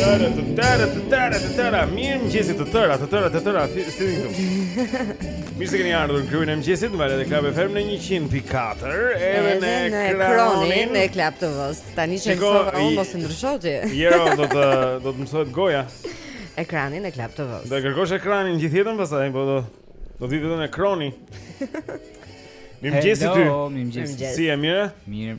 Tëra, tëra, tëra, tëra, mirëmëngjesi të tëra, të tëra, të tëra, si t'ju kemi Mirë se keni ardhur në Klubin e Mëngjesit, në valët e Club FM në 100.4 Edhe në ekranin e Club TV, tani që e mësova unë mos e ndrysho ti Jo, do të, do të mësohet goja Ekranin e Club TV Do e kërkosh ekranin gjithë jetën pasaj, po do, do të vijë ekrani Mirëmëngjesi ty, si je mirë? Mirë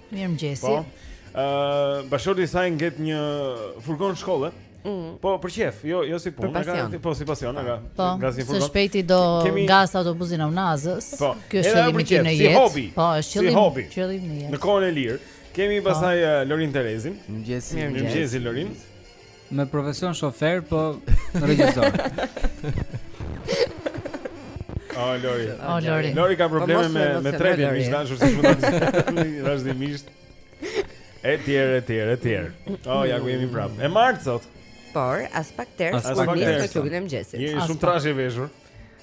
Mirëmëngjesi. Po. Ë, uh, bashkë. Ti sa e nget një furgon shkolle. Mm. Po për qejf, jo jo si punë, ka po si pasion, ka. Po, nga si furgon. Së shpejti do Kemi... ngas autobusin e Unazës. Po. Ky është qëllimi im në jetë. Si hobi. Po, është qëllimi. Si hobi. Qëllimi në jetë. Në kohën e lirë. Kemi po. pastaj uh, Lorin Terezin. Mirëmëngjesi. Mirëmëngjesi Lorin. Me profesion shofer, po regjisor. Oh, Lori. Oh, Lori. Lori ka probleme me me tretjen, më dashur se shumë të vazhdimisht. Etj, etj, etj. O, ja ku jemi prapë. E martë sot. Por as pak ters, as pak ters. Klubi i Mëngjesit. Jeni shumë trashë veshur.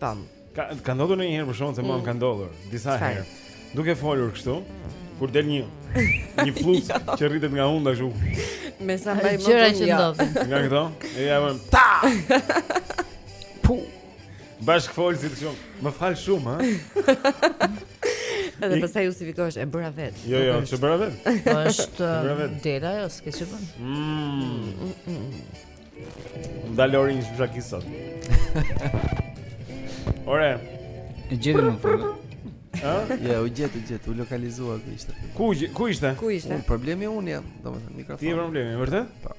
Pam. Ka ka ndodhur ndonjëherë për shkakun se mua më ka mm. ndodhur disa herë. Duke folur kështu, kur del një një flluskë jo. që rritet nga hunda kështu. Me sa mbaj mend gjëra që ndodhin. Nga këto? E ia bën. Ta. Pu. Bashk folsi kështu. Më fal shumë, ha. Edhe pastaj justifikohesh e bëra vet. Jo, jo, s'e bëra vet? Po është del ajo, s'ke ç'i bën. Mmm. Na la Lori një fshaki sot. Ore. E gjetëm më në fund. Ë? Ja, u gjet, u gjet, u lokalizua ku ishte. Ku ku ishte? Ku ishte? Problemi unë jam, domethënë mikrofon. Ti je problemi, vërtet? Po.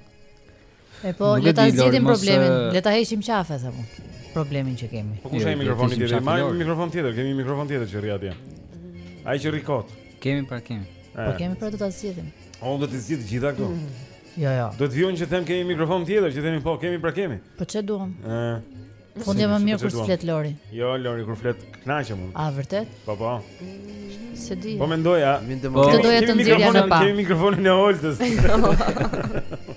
E po, le ta zgjidhim problemin, le ta heqim qafe them unë. Problemin që kemi. Po ku është ai mikrofoni tjetër? Ma një mikrofon tjetër, kemi një mikrofon tjetër që rri atje. Ai që rri kot. Kemi pra kemi. Po kemi pra do ta zgjidhim. O do të zgjidhen gjitha këto. Mm. Jo, jo. Kot vijon që them kemi mikrofon tjetër, që themi po, kemi pra kemi. Po ç'e duam? Ëh. Fundi më mirë kur flet Lori. Jo, Lori kur flet kënaqem unë. A vërtet? Po, po. S'e di. Po mendoja, po doja të nxirrja në pah. Kemi mikrofonin e Oltës.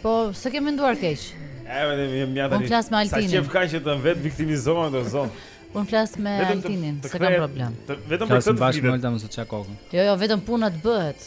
Po, s'e ke menduar keq. E vetëm mjaft tani. Unë flas me Altinin. Sa qejf ka që të vetëviktimizohet o zot. Unë flas me Altinin, s'e kam problem. Vetëm për këtë flas bashkë me Oltën mos e çaj kokën. Jo, jo, vetëm puna të bëhet.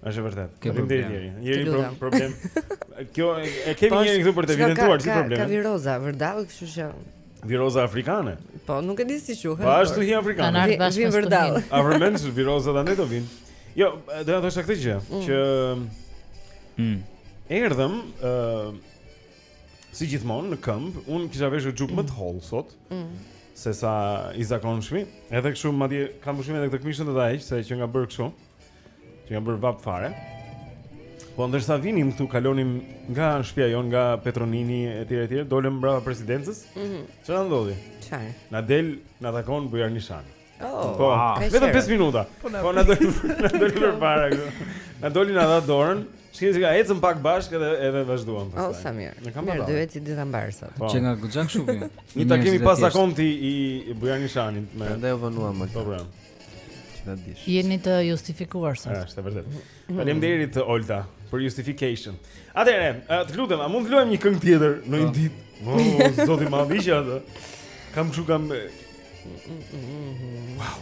Është e vërtetë. Faleminderit Jeri. Jeri pro, problem. Po e kemi Jerin këtu për të evidentuar si problem. Ka viroza, vërdall, kështu që viroza afrikane. Po, nuk e di si quhet. Po ashtu hi afrikane. Vijnë vërdall. A ke ndërmend se viroza tani do vijnë? Jo, do të thosha këtë gjë, mm. që mm. erdhëm ë si gjithmonë në këmbë, unë kisha veshur xhup më të hollë sot. Mm. Se sa i zakonshmi, edhe kështu madje kam veshur edhe këtë këmishën të dajë, se që nga bërë kështu. Që jam bërë vapë fare Po ndërsa vinim këtu kalonim nga shpia jonë, nga Petronini e tjere tjere Dolem mbrapa presidencës mm -hmm. Çfarë ndodhi? Çfarë Na del, na takon Bujar Nishani oh, Po, ah. vetëm 5 minuta Po na po, doli përpara Na doli na dha dorën Shkini që ka ecëm pak bashkë edhe, edhe vazhduam O, oh, sa mirë E kam marrë, do eci dita mbarë sot po. Që nga gëgjak shubi Një takim i pazakontë i Bujar Nishanit Ne ndaj u vonuam më të Po, Çfarë të dish? Jeni të justifikuar sot. Është vërtet. Faleminderit Olta për justification. Atëherë, të lutem, a mund të luajm një këngë tjetër në një po. ditë? Oh, zoti më ndihmoftë. Kam çu kam Wow.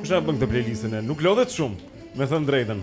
Kush e bën këtë playlistën? Nuk lodhet shumë, me thënë të drejtën.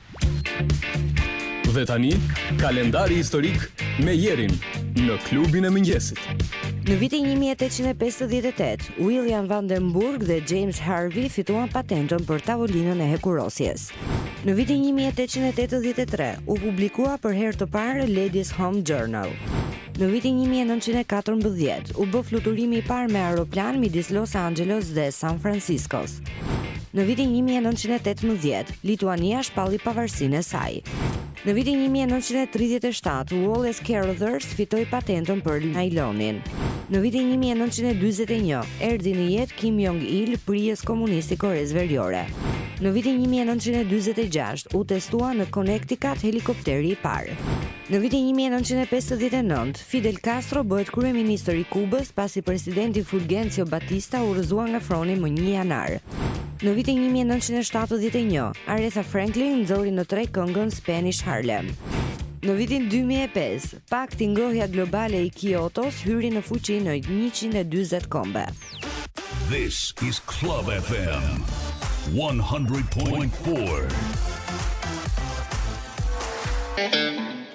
Dhe tani, kalendari historik me Jerin në klubin e mëngjesit. Në vitin 1858, William Vandenburg dhe James Harvey fituan patentën për tavolinën e hekurosjes. Në vitin 1883, u publikua për herë të parë Ladies Home Journal. Në vitin 1914, u bë fluturimi i parë me aeroplan midis Los Angeles dhe San Franciscos. Në vitin 1918, Lituania shpalli pavarësinë e saj. Në vitin 1937, Wallace Carothers fitoi patentën për najlonin. Në vitin 1941, erdhi në jetë Kim Jong-il, prijës komunist i Koresë Veriore. Në vitin 1946, u testua në Connecticut helikopteri i parë. Në vitin 1959, Fidel Castro bëhet kryeministër i Kubës pasi presidenti Fulgencio Batista u rrëzua nga froni më 1 janar. Në vitin 1971, Aretha Franklin nxori në treg këngën Spanish Harlem. Në vitin 2005, Pakti Ngrohja Globale i Kiotos hyri në fuqi në 140 kombe. This is Club FM 100.4.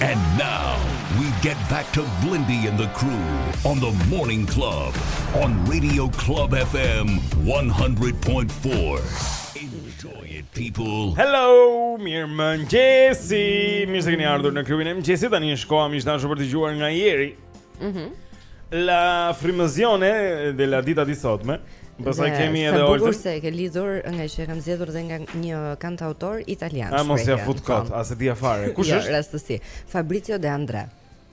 And now we get back to Blendi and the crew on the Morning Club on Radio Club FM 100.4. Enjoy it people. Hello, mirëmëngjesi. Mirë se keni ardhur në klubin e mëngjesit. Tani është koha miq të dashur për të dëgjuar nga Jeri. Mhm. Mm la frimëzione de la dita di sotme. Pastaj kemi edhe Olta. Sa bukur se e ke lidhur ngaqë e kam zgjedhur dhe nga një kantautor italian. A mos ja fut kot, as e dija fare. Kush jo, është? Ja, rastësi. Fabrizio De André.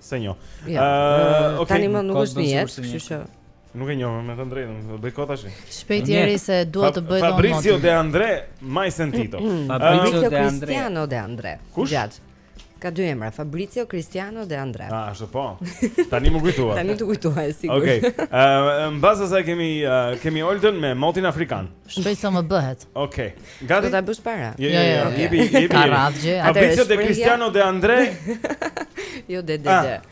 S'e njoh. Ëh, ja, uh, okay. Tani më nuk është në jetë, kështu që. Nuk e njoh me thënë të drejtën, do bëj kot tash. Shpejt Jeri se dua të bëj dhe motin. Fabrizio De André, mai sentito. Mm, mm. Fabrizio De André. Cristiano De André. Kush? Gjat. Ka dy emra, Fabrizio, Cristiano De André. Ah, ashtu po. Tani më kujtua. Tani të kujtua, sigur. Okej. Okay. Uh, Mbas asaj kemi uh, kemi Oltën me motin afrikan. Shpresoj sa më bëhet. Okej. Okay. Gati. Do ta bësh para. Jo, jo, jo. Jepi, jepi. Fabrizio dhe Cristiano De André. jo, de de de. Ah.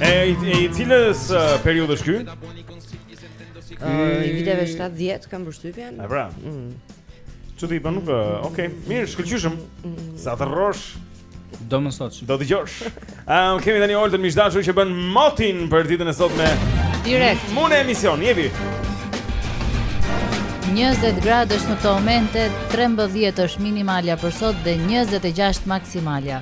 E i cilës periudhë është ky? I viteve 70 kam përshtypjen. A pra. Mm. Çudi po nuk, okay, mirë, shkëlqyshëm. Mm. Sa të rrosh. Do më sot. Do dëgjosh. Ehm, kemi tani Oltën, miq të dashur, që bën motin për ditën e sotme. Direkt. Mu në emision, jepi. 20 gradë është në këto momente, 13 është minimalja për sot dhe 26 maksimalja.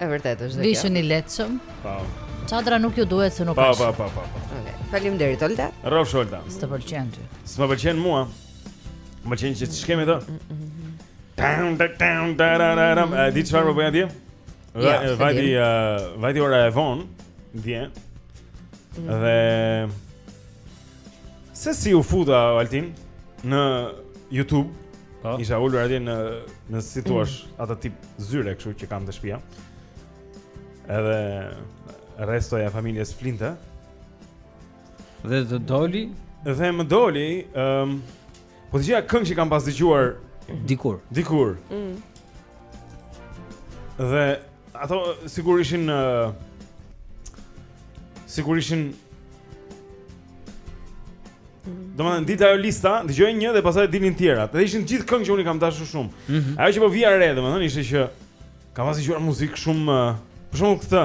E vërtetë është. Vishuni lehtshëm. Po. Çadra nuk ju duhet se nuk ka. Po, po, po, po. Okej. Faleminderit Olta. Rrofsh Olta. S'të pëlqen ty. S'më pëlqen mua. Më pëlqen që s'kemi këto. Tam tam tam tararam. A di çfarë po bëja dje? Ja, vajti, vajti ora e vonë, dje. Mhm. Dhe Se si u futa Altin në YouTube? Po. Isha ulur atje në në si thua mm. atë tip zyre kështu që kam të shtëpia. Edhe restoja e familjes flinte. Dhe të doli dhe më doli ëm um, Po dëgjoja këngë që kam pas dëgjuar dikur. Dikur. Mm. Dhe ato sikur ishin uh, sikur ishin mm. Domethënë e di ti ajo lista, dëgjoje një dhe pastaj dilnin tjerat Dhe ishin gjithë këngë që unë i kam dashu shumë mm -hmm. Ajo që po vija re domethënë ishte që Kam pas dëgjuar muzikë shumë Për shembull këtë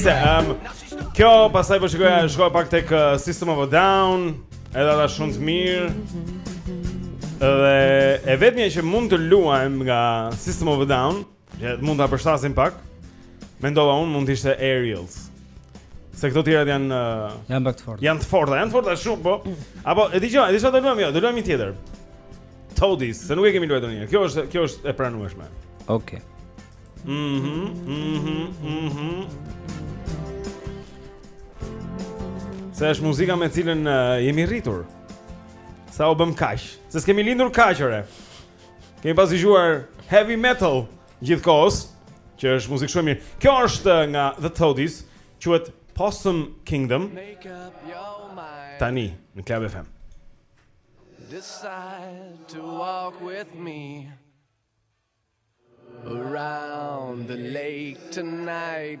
Se, um, kjo pastaj po shikoja, shkoja pak tek uh, System of a Down, edhe ata shumë të mirë. Dhe e vetmja që mund të luajmë nga System of a Down, ëh, Që mund ta përshtasim pak. Mendova unë mund të ishte Aerials. Se këto tjerat janë uh, janë pak të forta. Janë të forta, janë të forta shumë, po. Apo e di çfarë, e di çfarë do luajmë, jo, do luajmë një tjetër. Toadies, se nuk e kemi luajtur ndonjëherë. Kjo është, kjo është e pranueshme. Okej. Okay. Mhm, mhm, mhm. Se është muzika me cilën uh, jemi rritur. Sa u bëm kaq? Se s'kemi lindur kaq ore. Kemi pas dëgjuar heavy metal gjithë kohës, që është muzikë shumë mirë. Kjo është nga The Toadies, quhet Possum Kingdom. Tani në Club FM. Decide to walk with me around the lake tonight.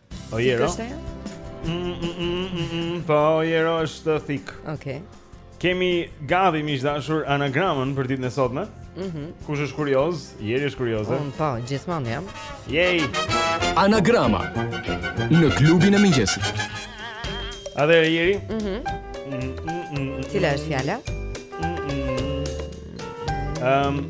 O Jero është ajo? Mm, mm, mm, mm, mm, po, Jero është thikë Okej okay. Kemi gati miq të dashur anagramën për ditën e sotme mm -hmm. Kush është kurioz, Jeri është kurioze Unë, Po, gjithmonë jam Jej Anagrama Në klubin e mëngjesit A dhe Jeri mm -hmm. mm, mm, mm, mm, mm. Cila është fjala? Mm, mm, mm. Um,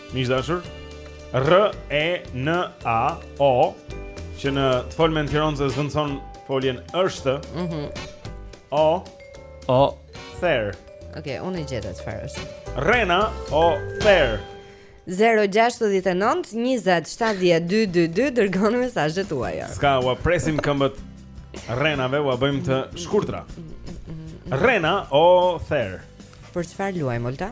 Miq të dashur, RR E N A O që në të folmen Tironse zëvendëson foljen është. Mhm. Mm o O Ther. Okej, okay, unë e gjeta çfarë është. Rrena o Ther. 069 20 70 222 dërgoni mesazhet tuaja. S'ka, ua presim këmbët rrenave, ua bëjmë të shkurtra. Rrena o ther. Për çfarë luajmë Olta?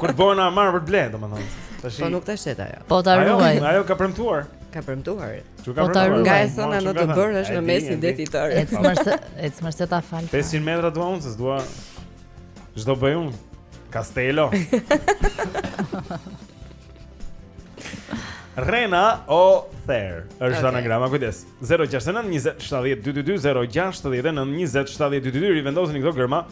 Kur të bëhen amaro për të ble, domethënë. Tash. Po nuk ta shet ajo. Po ta ruaj. Ajo ka premtuar. Ka premtuar. Ç'u ka premtuar. Nga e thëna në të bërë është në mes një det i tërë. Ec merre se, ec merre se ta fal. 500 metra dua unë, se s'dua. Ç'do bëj unë. Castello. Rrena o Ther. Është okay. anagrama, kujdes. 069 20 70 222 069 20 70 222 rivendosni këto gërma.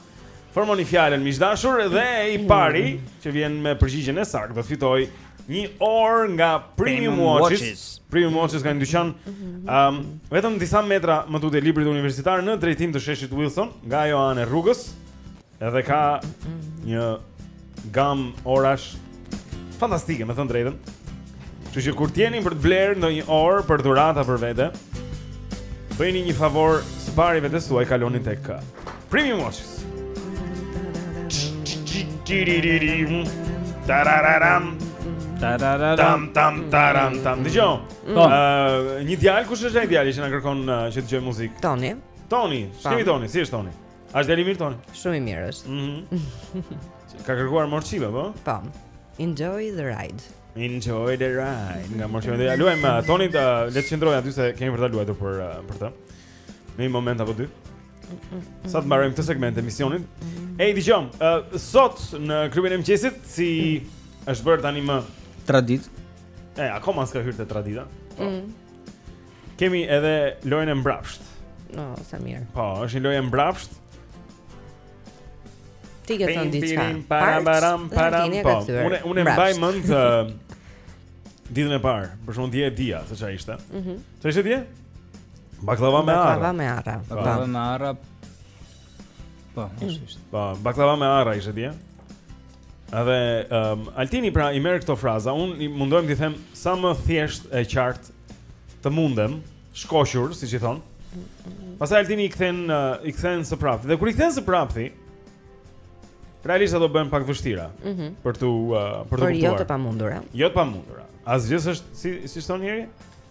Formoni fjalën miq të dashur dhe i pari që vjen me përgjigjen e saktë do të fitojë një orë nga Premium Watches. Premium Watches kanë dyqan um, vetëm disa metra më tutje librit universitar në drejtim të sheshit Wilson, nga ajo anë e rrugës. Edhe ka një gamë orash fantastike, me thënë të drejtën. Kështu që kur të jeni për të blerë ndonjë orë për dhuratë a për vete, bëjni një favor së pari vetes suaj kaloni tek Premium Watches. Tarararam. Tarararam. Tam, tam, tam. Dëgjo, mm. uh, një djalë, kush është ai djali që na kërkon uh, që të dëgjojë muzikë? Tony. Tony, ç'kemi Tony, si është Tony? A është djalë i mirë Toni? Shumë i mirë është. Mhm. Mm ka kërkuar Morcheeba, po? Po. Enjoy the ride. Enjoy the ride. Nga Morcheeba do ia luajmë uh, Tonit uh, le të qëndrojë aty se kemi për ta luajtur për uh, për të. Në një moment apo dy. Sa të mbarojmë këtë segment të emisionit. Ej, dëgjo, uh, sot në klubin e mëngjesit siç është bërë tanimë traditë. E, akoma s'ka hyrë te tradita. Po. Mm. Kemi edhe lojën e mbrapshtë. No, oh, sa mirë. Po, është një lojë e mbrapshtë. Ti ke thënë diçka. Para baram para. Po, unë unë mbaj mend ditën e parë, për shkak dje e dia, se çfarë ishte. Mhm. Mm Çfarë ishte dje? Baklava me arra. Baklava me arra. Baklava me arra. Po, është. Po, baklava me arra ishte dje. Edhe um, Altini pra i merr këto fraza, unë mundohem t'i them sa më thjesht e qartë të mundem, shkoqur, siç i thonë. Pastaj Altini i kthen uh, i kthen së prapti. Dhe kur i kthen së prapti, realisht ato bëhen pak të vështira. Mm -hmm. Për t'u uh, për t'u kuptuar. Por jo të pamundura. Jo të pamundura. Asgjë s'është si si thonë njëri?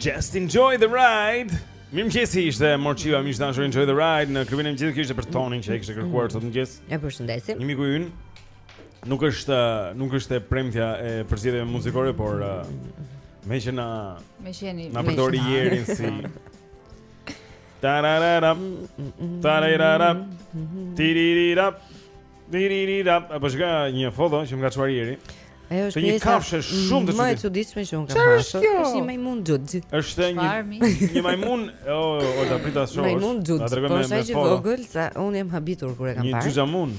Just enjoy the ride. Mirëmëngjes, ishte Morcheeba, miq të dashur enjoy the ride në klubin e mëngjesit që ishte për Tonin që e kishte kërkuar sot në mëngjes. E përshëndesim. Një miku ynë. Nuk është nuk është e premtja e përzgjedhjeve muzikore, por uh, meqë na meqenëse na përdori Jerin si Tararara Tararara Tiririra Tiririra Apo s'ka një foto që më ka çuar Jeri Ajo është një kafshë shumë e çuditshme. Më e çuditshme që unë kam parë. Është kjo? Është një majmun xhuxh. Është një një majmun, o, o prit ta shoh. Majmun xhuxh. Po është aq i vogël sa unë jam habitur kur e kam parë. Një xhuxhamun.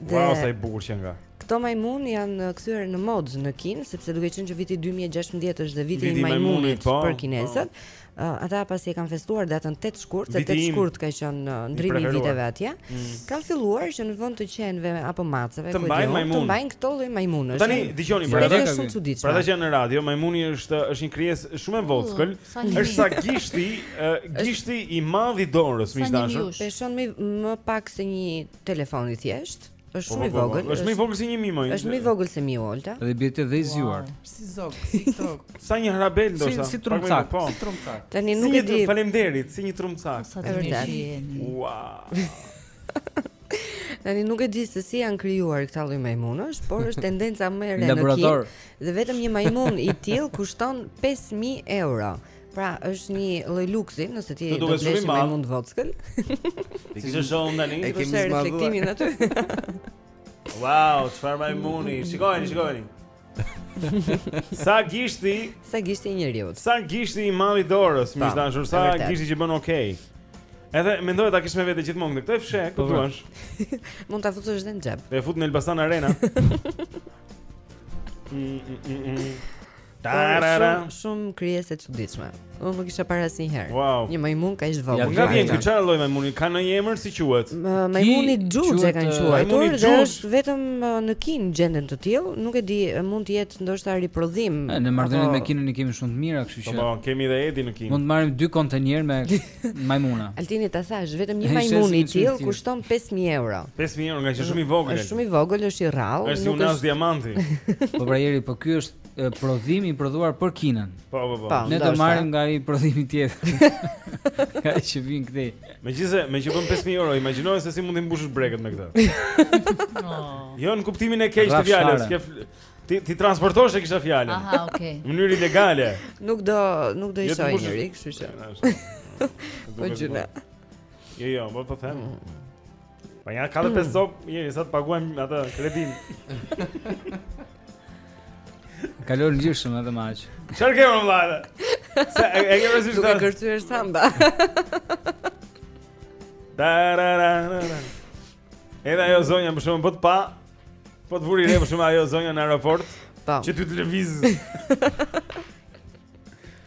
Dhe wow, sa i bukur qenka. Këto majmunë janë uh, kthyer në modë në Kinë, sepse duke qenë që viti 2016 është dhe viti, viti i majmunit po, për kinezët. Po. Uh, ata pasi e kanë festuar datën 8 shkurt, se 8 shkurt ka qenë uh, ndërrimi i viteve atje. Mm. Kanë filluar që në vend të qenve apo maceve, të mbajnë majmunë, të mbajnë këto lloj majmunësh. Tani dëgjoni për atë shumë çuditshme. Për ata që në radio, majmuni është është një krijesë shumë e vockël, është sa gishti, uh, gishti i madh i dorës, miq të dashur. Peshon më më pak se një Telefon i thjeshtë. Është shumë i vogël. Është më i vogël se një mi mo. Është më i vogël se miu Olta. Dhe bie të dhëzuar. Si zog, si zog. Sa një harabel ndoshta. Si si trumcak. Po. Si trumcak. Tani nuk e di. Faleminderit, si një trumcak. Sa të mirë. Wow. Tani nuk e di se si janë krijuar këta lloj majmunësh, por është tendenca më e re në Kinë. Dhe vetëm një majmun i tillë kushton 5000 euro. Pra, është një lloj luksi, nëse ti do të blesh majmun vockël. Ti je zonë tani, e kemi reflektimin aty. Wow, çfarë majmuni? Shikojeni, shikojeni. Sa gishti? Sa gishti i njeriu? Sa gishti i madh i dorës, miq të dashur, sa gishti që bën okay. Edhe mund ta kesh me vete gjithmonë këtë kafshë, ku po, po. të duash. Mund ta futësh edhe në xhep. E fut në Elbasan Arena. Mm, mm, mm, Tarara. Shumë shumë krijesë e çuditshme. Unë nuk kisha parë asnjëherë. Wow. Një majmun kaq të vogël. Ja, nga vjen ky çfarë lloj majmuni? Ka ndonjë emër si quhet? Majmuni xhuxh e kanë quajtur. Majmuni xhuxh është vetëm në Kinë gjenden të tillë, nuk e di, mund të jetë ndoshta riprodhim. Ne marrëdhëniet me Kinën i kemi shumë të mira, kështu që. Po, kemi edhe Edi në Kinë. Mund të marrim dy kontejnerë me majmuna. Altini ta thashë, vetëm një majmun i tillë kushton 5000 euro. 5000 euro, ngaqë është shumë i vogël. Është shumë i vogël, është i rrallë, nuk është. Është një diamanti. Po pra jeri, po ky është prodhim i prodhuar për Kinën. Po, po, po. Ne do marrim nga ai prodhimi tjetër. Nga që vjen këtej. Megjithëse, meqë bën 5000 euro, imagjinoje se si mund të mbushësh brekët me këtë. Oh. Jo në kuptimin e keq të fjalës, që ti t'i transportosh e kisha fjalën. Aha, okay. Në mënyrë ilegale. Nuk do, nuk do i shohë jo, njeri, kështu që. Po gjuna. Jo, jo, po po them. Mm. Pa ja ka vetë stop, jeni sa të paguajmë atë kredin. Kalon lirshëm edhe më aq. Çfarë ke më vlla? Se e ke vëzhguar duke kërcyer samba. Tarararara. Edhe ajo zonja më shumë po të pa. Po të vuri re më shumë ajo zonja në aeroport. Po. Që ty të lëviz.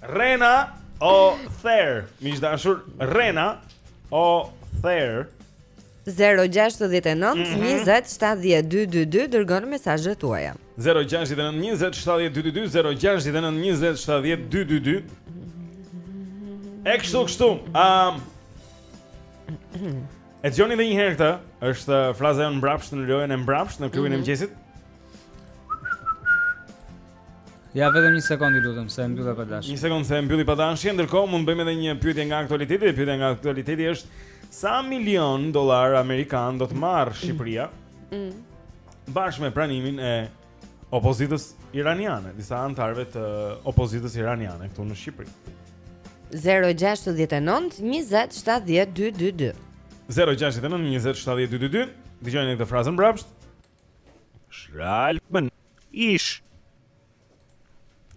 Rrena o ther, miq të dashur, Rrena o ther. 069 20 70 222 Dërgoni mesazhet tuaja 069 20 70 222 069 20 70 222 E kështu, kështu um, E dëgjoni dhe një herë kjo është fraza jonë mbrapsht në lojën e mbrapshtë në klubin e mhm. mëngjesit Ja vetëm një sekond i lutem se e mbylla pa dashje. Një sekond se e mbylla pa dashje, ndërkohë mund të bëjmë edhe një pyetje nga aktualiteti. Pyetja nga aktualiteti është sa milionë dollarë amerikanë do të marrë Shqipëria? Mm. Bashkë me pranimin e opozitës iraniane, disa anëtarëve të opozitës iraniane këtu në Shqipëri. 069 20 70 222. 069 20 70 222. Dëgjojeni këtë frazën mbrapsht. Shralpën, ish.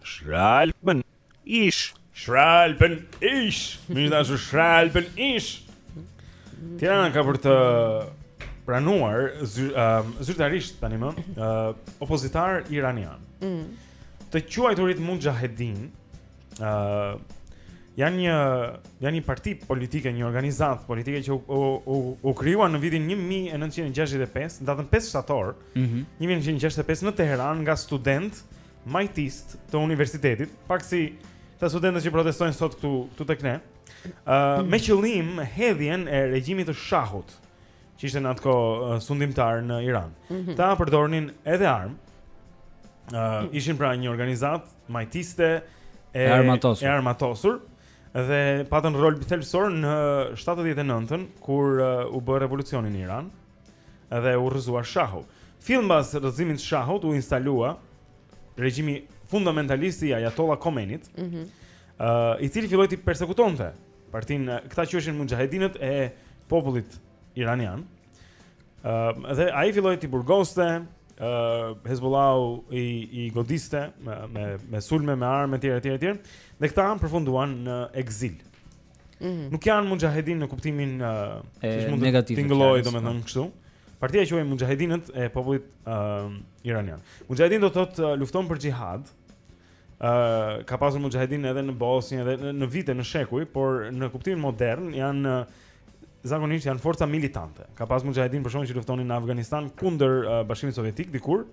Shralpën, ish. Shralpën, ish. Miq të dashur, shralpën, ish. Tirana ka për të pranuar zyr, um, zyrtarisht tanimë uh, opozitarë iranianë. Mm. Të quajturit Muxhahedinë ë uh, janë një janë një parti politike, një organizatë politike që u u, u, u krijuan në vitin 1965, datën 5 shtator, mm -hmm. 1965 në Teheran nga studentë majtistë të universitetit, pak si këta studentët që protestojnë sot këtu këtu tek ne. ë uh, me qëllim hedhjen e regjimit të shahut që ishte në atë kohë sundimtar në Iran. Mm -hmm. Këta përdornin edhe armë. ë uh, ishin pra një organizatë majtiste e, e armatosur. E armatosur dhe patën rol thelbësor në 79-ën kur uh, u bë revolucioni në Iran dhe u rrëzua shahu. Fill mbas rrëzimit të shahut u instalua regjimi fundamentalist i Ajatollah Khomeinit, ëh, mm -hmm. uh, i cili filloi të persekutonte partinë, këta që ishin muxhahedinët e popullit iranian. Ëh, dhe ai filloi t'i burgoste, ëh, Hezbollahu i i godiste me me me sulme, me armë etj etj etj. Dhe këta përfunduan në ekzil. Mm -hmm. Nuk janë muxhahedinë në kuptimin uh, e siç mund të tingëllojë domethënë po. kështu. Partia quhej Muxhahedinët e popullit uh, iranian. Muxhahedin do të thotë uh, lufton për xhihad. Ëh, uh, ka pasur muxhahedinë edhe në Bosnjë, edhe në, në vite, në shekuj, por në kuptimin modern janë uh, zakonisht janë forca militante. Ka pas muxhahedinë për shembull që luftonin në Afganistan kundër uh, Bashkimit Sovjetik dikur,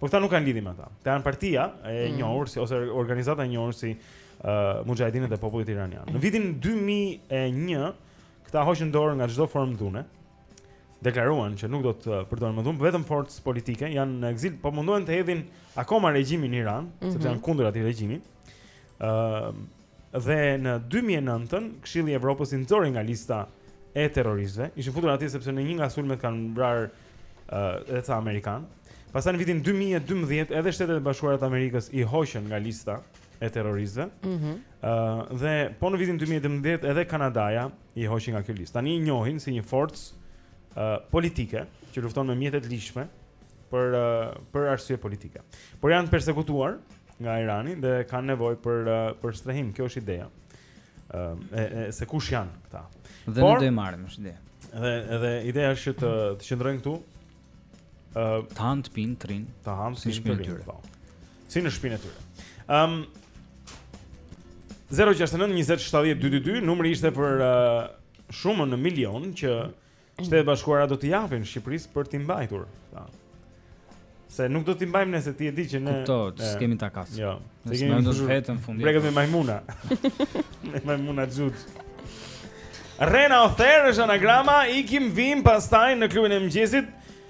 por këta nuk kanë lidhje me ata. Këta janë partia e mm. njohur si ose organizata e njohur si uh, Muxhahedinët e Popullit Iranian. Në vitin 2001 këta hoqën dorë nga çdo formë dhune. Deklaruan që nuk do të uh, përdorin më dhunë, vetëm forcë politike janë në ekzil, po mundohen të hedhin akoma regjimin në Iran, mm -hmm. sepse mhm. janë kundër atij regjimi. Ëm uh, Dhe në 2009-ën, Këshilli i Evropës i nxori nga lista e terroristëve. Ishin futur atje sepse në një nga sulmet kanë vrarë ë edhe ca amerikanë. Pastaj në vitin 2012 edhe Shtetet e Bashkuara të Amerikës i hoqën nga lista e terroristëve. Ëh mm -hmm. dhe po në vitin 2012 edhe Kanadaja i hoqi nga kjo listë. Tani i njohin si një forcë ë politike që lufton me mjete të ligjshme për për arsye politike. Por janë të persekutuar nga Irani dhe kanë nevojë për uh, për strehim. Kjo është ideja. Ë uh, se kush janë këta. Dhe Por, ne do i marrim është ide. Dhe edhe ideja është që të të qëndrojnë këtu. Ë uh, të hanë të pinë të rrinë, të hanë si në shpinë e tyre. Po. Si në shpinë e tyre. Ëm um, 069 20 70 222 numri ishte për uh, shumën në milionë që Shtetet e Bashkuara do t'i japin Shqipërisë për t'i mbajtur këta. Se nuk do t'i mbajmë ne se ti e di që ne Kuptohet, s'kemi takat. Jo. Ne kemi do të vetëm fundi. Bregët me majmuna. me majmuna xhut. Rena Other është anagrama, ikim vijmë pastaj në klubin e mëngjesit.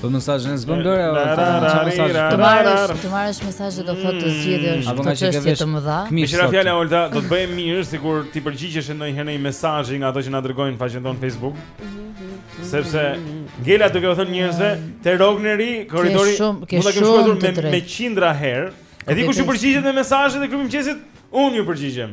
Po mesazh ne s'bën dore apo çfarë mesazh? Të marrësh, të marrësh mesazhe do thotë të zgjidhësh apo nga çështje të mëdha. Meqë ra fjala Olta, do të bëje mirë sikur t'i përgjigjesh ndonjëherë një mesazhi nga ato që na dërgojnë në faqen tonë Facebook. Sepse Gela duke u thënë njerëzve, te Rogneri, korridori, mund ta kem shkruar me me qindra herë. E di kush ju përgjigjet mesazheve te Klubi i Mëngjesit? Unë ju përgjigjem.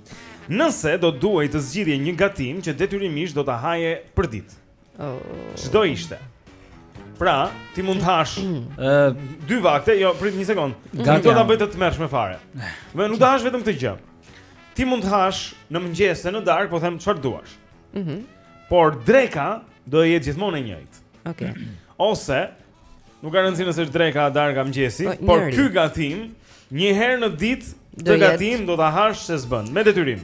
Nëse do duhej të zgjidhje një gatim që detyrimisht do ta haje përditë. Oh. Ç'do ishte. Pra, ti mund të hash ë dy vakte, jo, prit një sekond. Nuk do ta bëj të tmerrshme fare. E nuk do hash vetëm këtë gjë. Ti mund të hash në mëngjes e në darkë, po them çfarë duash. Mhm. Por dreka do të jetë gjithmonë e njëjtë. Okej. Ose Nuk ka rëndësi nëse është dreka, darka, mëngjesi, po, por ky gatim një herë në ditë të gatim do ta hash se s'bën me detyrim.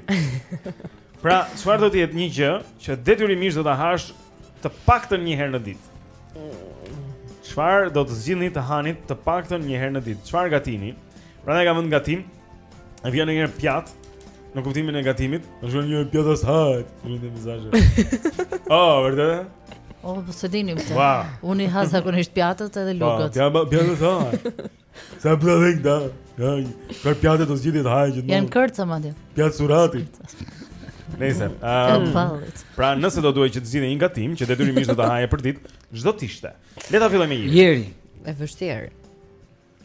pra, çfarë do të jetë një gjë që detyrimisht do ta hash të paktën një herë në ditë? Çfarë do të zgjidhni të hani të paktën një herë në ditë? Çfarë gatimi? Prandaj kam vënë gatim. E vjen një herë pjatë në kuptimin e gatimit Në shkon një herë pjat as hajt Në shkon një mizajë O, oh, vërte dhe? O, oh, po s'e dinim këtë wow. Unë i hasë akon ishtë pjatat edhe lugët Pja, pja, pja, pja, pja, Sa e përta dhek, da Kërë pjatët o zgjidit hajë gjithë Janë kërtë, sa ma dhe Pjatë surati Nëse, um, pra nëse do duhej që të zgjidhni një gatim që detyrimisht do ta haje për ditë, ç'do të ishte. Le ta fillojmë me Jeri. E vështirë.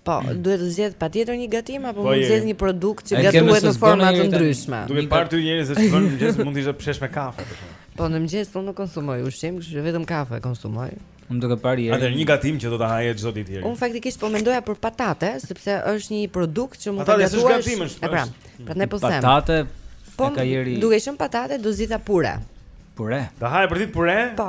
Po, duhet të zgjedh patjetër një gatim apo po, mund të zgjedh një produkt që gatuhet në forma të ndryshme. Duke parë ty Jeri që në mëngjes mund të ishte pshesh me kafe për shkak. Po në mëngjes unë nuk konsumoj ushqim, kështu që vetëm kafe konsumoj. Unë duke parë Jerin. Atëherë një gatim që do ta haje çdo ditë Jeri. Unë faktikisht po mendoja për patate, sepse është një produkt që mund të gatuash. Patate është gatim është. Po, pra, prandaj po them. Patate po ha Jeri. Duke qenë patate do zgjidhja pure. Pure. Do haje për ditë pure? Po.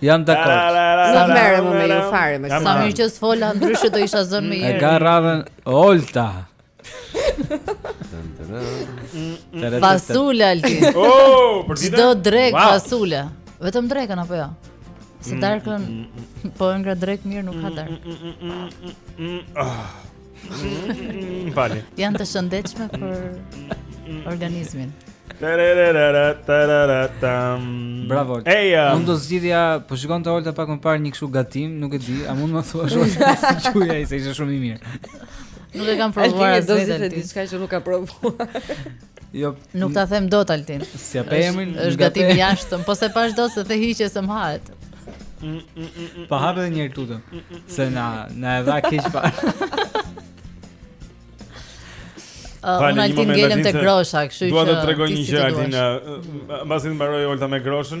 Jam dakord. Nuk merrem më me ju fare më. Sa mirë që s'fola ndryshe do isha zënë me ty. E ka radhën Olta. Fasule Altin. Oh, për ditë. Çdo drekë wow. fasule. Vetëm drekën apo jo? Se mm, darkën mm, mm, po hëngra drekë mirë nuk ha darkë. Ah. Mm, Fali. Janë të shëndetshme për organizmin. Bravo. Ej, uh, mund të zgjidhja, po shikoja te Olta pak më parë një kështu gatim, nuk e di, a mund më thuash si quhej ai se ishte shumë i mirë. Nuk e kam provuar as vetë. Ai thotë diçka që nuk ka provuar. Jo, nuk ta them dot Altin. Si e ka emrin? Është gatim i jashtëm, po s'e pashë dot se the hiqe se m'hahet. Pa hape edhe një herë tutën. Se na na e dha keq pa. Uh, unë Altin ngelem te grosha, kështu që... Dua të tregoj një gjë Altin, uh, uh, mbasi të mbarojë Olta me groshën,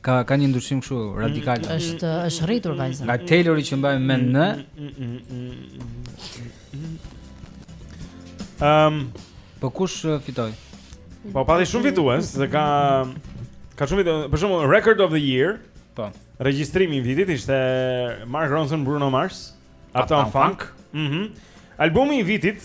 Ka ka një ndryshim kështu radikal. Mm, është është rritur vajza. Nga Taylori që mbajmë mm, mend. Ehm, po kush uh, fitoi? Po pati shumë fitues, se ka ka shumë fitues. Për shembull, record of the year. Po. Regjistrimi i vitit ishte Mark Ronson Bruno Mars, Uptown Funk. Mhm. Albumi i vitit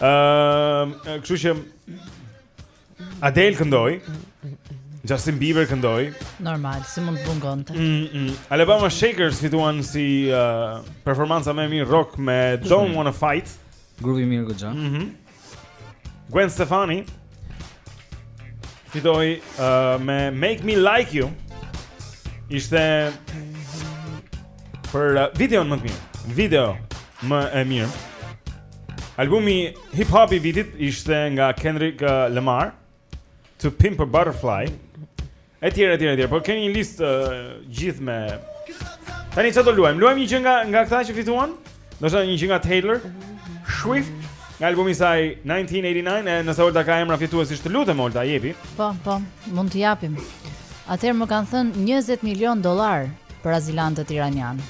Ehm, uh, kështu që Adele këndoi. Justin Bieber këndoi. Normal, si mund të mungonte. Mm, mm. Alabama Shakers fituan si uh, performanca më e mirë rock me Don't Wanna Fight. Grup i mirë goxha. Mhm. Mm Gwen Stefani Fitoi uh, me Make Me Like You Ishte Për uh, videon më të mirë Video më e mirë Albumi hip hop i vitit Ishte nga Kendrick uh, Lamar To Pimp a Butterfly Etj, etj, etj. Po kemi një listë gjithë me Tani çfarë do luajmë? Luajmë një gjë nga nga këta që fituan? Do të thoja një gjë nga Taylor Swift nga albumi i saj 1989, e nëse Olta ka emra fituesish të lutem Olta, jepi. Po, po, mund të japim. Atëherë më kanë thënë 20 milion dollar për azilantët iranianë.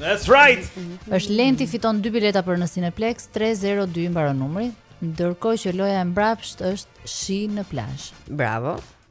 That's right. Është Lenti fiton dy bileta për në Cineplex 302 mbaron numri, ndërkohë që loja e mbrapsht është Shi në plazh. Bravo.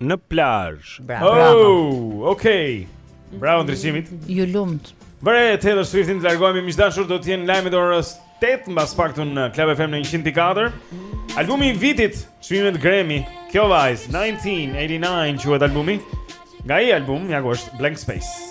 në plazh. Bravo. Oh, okay. Bravo Ndriçimit. Ju lumt. Vëre Taylor Swiftin të largohemi miq të dashur, do të jenë lajmet e orës 8 mbas pak këtu në Club FM 100.4. Albumi i vitit, çmimet Grammy. Kjo vajzë 1989 quhet albumi. Nga ai album, ja ku është Blank Space.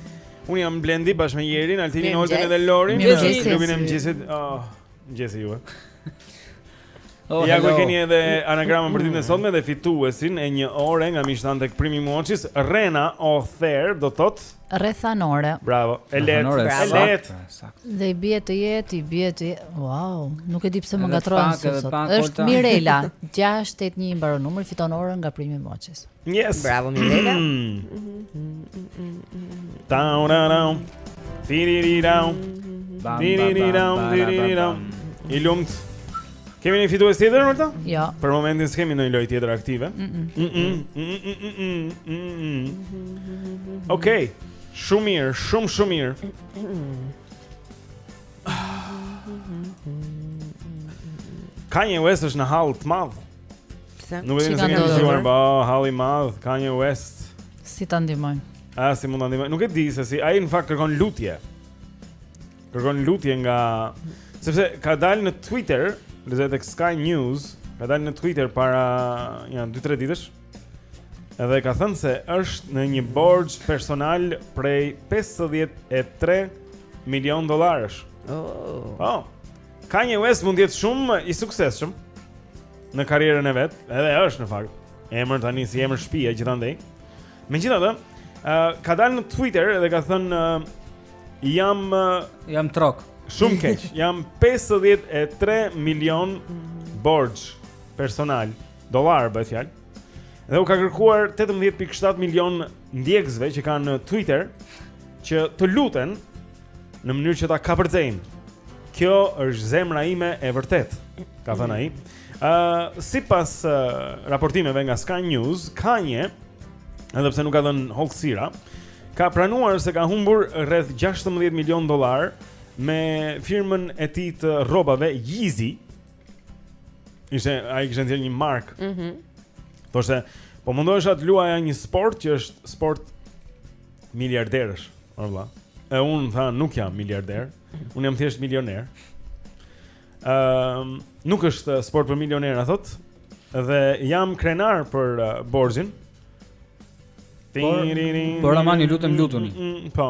Unë jam Blendi bashkë me Jerin, Altinin, Oltën dhe Lorin në klubin e mëngjesit. Oh, mëngjesi juve. Oh, ja ku keni edhe anagramën për ditën e sotme dhe fituesin e një ore nga Nishtane tek Prime Watches, Rena Other do të thotë rrethanore. Bravo. E lehtë, e lehtë. Dhe i bie të jetë, i bie të jetë. Wow, nuk e di pse më ngatërrohen sot. Është Mirela 681 i mbaron numri fiton orën nga Prime Watches. Yes. Bravo Mirela. Down down down. Tiri down. Tiri down, tiri down. I lumt. Kemi ndonjë fitues tjetër Olta? Jo. Për momentin s'kemi ndonjë lojë tjetër aktive. Okej. Shumë mirë, shumë shumë mirë. Kanye West është në hall të madh. Pse? Nuk e di nëse keni dëgjuar, po hall i madh Kanye West. Si ta ndihmojmë? A si mund ta ndihmojmë? Nuk e di se si ai në fakt kërkon lutje. Kërkon lutje nga sepse ka dalë në Twitter, lexoj te Sky News, ka dalë në Twitter para nja 2-3 ditësh. Edhe ka thënë se është në një borxh personal prej 53 milion dollarësh. Oh. oh. Kanye West mund të jetë shumë i suksesshëm në karrierën e vet, edhe është në fakt. Emër tani si emër shtëpia gjithandej. Megjithatë, ë uh, ka dalë në Twitter dhe ka thënë uh, jam uh, jam trok. Shumë keq. Jam 53 milion borxh personal dollar bëhet fjalë. Dhe u ka kërkuar 18.7 milion ndjekësve që kanë në Twitter që të luten në mënyrë që ta kapërcejë. Kjo është zemra ime e vërtetë, ka thënë ai. Ë, uh, sipas uh, raportimeve nga Sky News, Kanye, edhe pse nuk ka dhënë hollësira, ka pranuar se ka humbur rreth 16 milion dollar me firmën e tij të rrobave Yeezy. Ishte ai kishte nxjerrë një markë. Mhm. Mm Thoshte, po mundohesha të luaja një sport që është sport Miliarderësh, o vëlla. E unë tha nuk jam miliarder, unë jam thjesht milioner. Ëm, uh, nuk është sport për milionerë thotë dhe jam krenar për uh, borxhin. Por, por aman ju lutem lutuni. Mm, mm, po.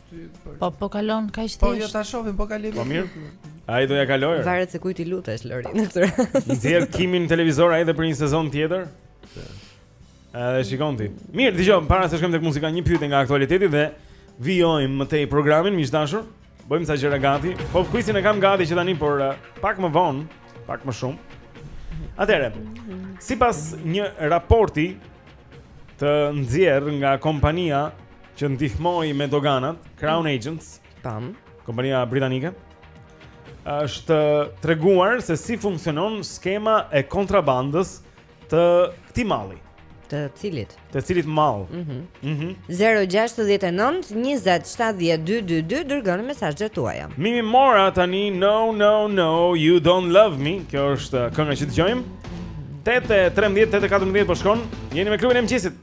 Po po kalon kaq thjesht. Po jo ta shohim, po kaloj. Po mirë. Ai do ia kalojë. Varet se kujt i lutesh Lori në këtë rast. Nxjerr Kimin në televizor edhe për një sezon tjetër. Edhe shikon ti. Mirë, dëgjojmë para se shkojmë tek muzika një pyetje nga aktualiteti dhe vijojmë më tej programin miq të dashur. Bëjmë ca gjëra gati. Po kuizin e kam gati që tani, por eh, pak më vonë, pak më shumë. Atëherë, sipas një raporti të nxjerrë nga kompania që ndihmoi me doganat, Crown Agents, tamam, kompania britanike, është treguar se si funksionon skema e kontrabandës të këtij malli. Të cilit? Të cilit mall? Mhm. Mm mhm. Mm 069 20 70 222 dërgoni mesazhet tuaja. Mimi Mora tani no no no you don't love me. Kjo është kënga që dëgjojmë. 8 13 8 14 po shkon. Jeni me Klubin e Mëngjesit.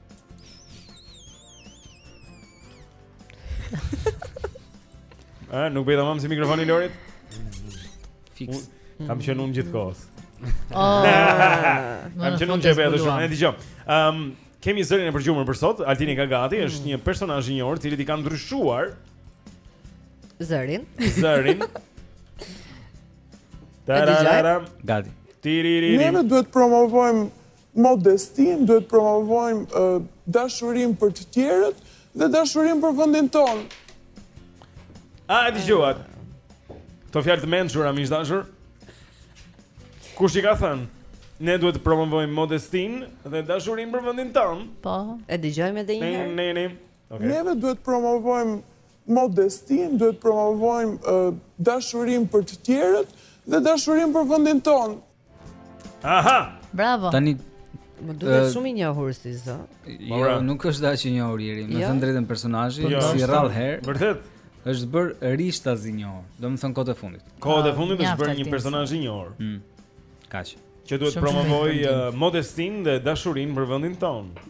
A, nuk bën tamam si mikrofoni i Lorit? Fiks. Kam qenë unë gjithë kohës. Oh. Kam qenë unë gjithë kohës. Në diqo. Um, kemi zërin e përgjumur për sot. Altin, e ke gati mm. është një personazh i njohur të cilit i ka ndryshuar. Zërin. Zërin. Tarararam. Gati. Tiriririm. Neve duhet promovojmë modestinë, duhet të promovojmë dashurinë për të tjerët dhe dashurinë për vendin tonë. A e dëgjuat? Këto fjalë të mençura miq të dashur. Kush i ka thënë? Ne duhet të promovojmë modestinë dhe dashurinë për vendin tonë. Po, e dëgjojmë edhe një herë. Ne ne. Okay. Neve duhet të promovojmë modestinë, duhet të promovojmë dashurinë për të tjerët dhe dashurinë për vendin tonë. Aha. Bravo. Tani Më duket uh, shumë i njohur si zë. Jo, pra. nuk është aq i njohur i ri, me jo? thënë drejtën personazhi, jo, si rrallë herë. Vërtet. Është bërë rishtas i njohur, domethënë kohët e fundit. Kohët e fundit është bërë një personazh i njohur. Mm. Kaq. Që duhet promovojë uh, modestinë dhe dashurinë për vendin tonë.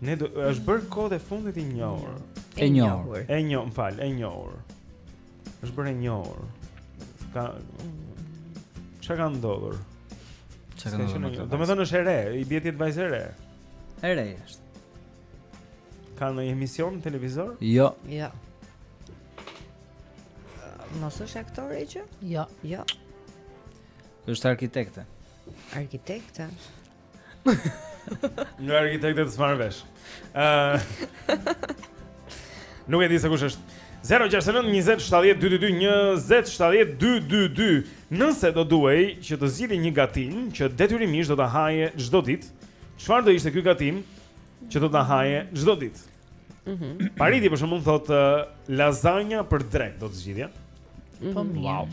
Ne do është bërë kohët e fundit i njohur. E njohur. E njoh, fal, e njohur. Është bërë e njohur. Ka Çka ka ndodhur? Çka ka ndodhur? Domethënë është e re, i bie të jetë vajzë e re. E re është. Ka një emision në televizor? Jo. Jo. Mos është aktore gjë? Jo. Jo. Është arkitekte. Arkitekte. Nga arkitektet s'marr vesh Nuk e di se kush është 069 20 70 222 20 70 222 Nëse do duhej që të zgjidhje një gatim që detyrimisht do ta haje çdo ditë, çfarë do ishte ky gatim që do ta haje çdo ditë? Mhm. Mm Pariti për shembull thotë uh, lazanja për drekë do të zgjidhja. Po mirë. Wow.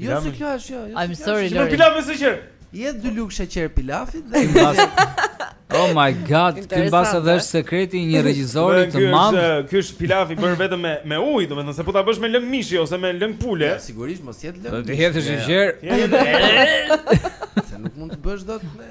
Jo se kjo është jo. I'm sorry. Ti bën pilaf me sheqer. I hedh dy lugë sheqer pilafit dhe Oh my god, ky mbase dhe është sekreti i një regjizori të madh. Ky është ky është pilaf i bërë vetëm me me ujë, domethënë se po ta bësh me lëng mishi ose me lëng pule. Ja, sigurisht mos jetë lëng. Do të jetë sheqer. Se nuk mund të bësh dot me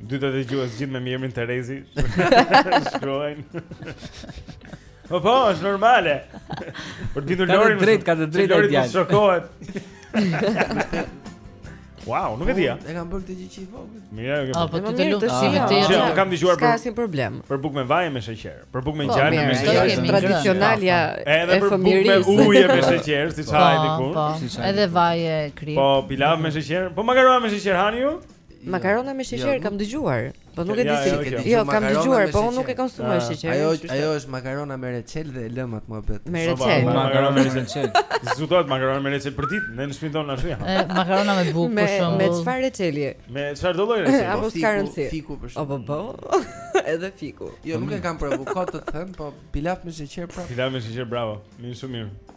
Dy-tre dëgjues të gjithë me mbiemrin Terezi. Shkruajnë. Po po, është normale. Për të bindur Lorin. Ka të drejtë, ka të drejtë ai djalë. Shokohet. Wow, nuk e dija. E kam bërë këtë gjë që i vogël. Mirë, e kam. Po ti të lumtë, si vetë. Ja, un kam dëgjuar për. S'ka asnjë problem. Për bukë me vaj me sheqer, për bukë me po, gjalpë me sheqer. Është tradicionalja e fëmijërisë. Edhe për bukë me ujë me sheqer, siç ha po, diku. Po, siç ha. Edhe vaj e kripë. Po, pilaf me sheqer. Po makarona me sheqer hani ju? Jo. Makarona me sheqer jo, kam dëgjuar, po nuk e di si. Jo, jo kam dëgjuar, po unë nuk e konsumoj ah, sheqer. Ajo ajo është makarona me reçel dhe lë mat muhabet. Me reçel. Makarona me reçel. S'gjuat makarona me reçel për ditë, ne në shtëpinë tonë ashtu ja. Makarona me bukë për shemb. Me çfarë reçeli? Me çfarë do lloj reçeli? Apo s'ka rëndsi. Fiku për shemb. Apo po. Edhe fiku. Jo, nuk e kam provu kot të them, po pilaf me sheqer prapë. Pilaf me sheqer, bravo. Mirë shumë mirë.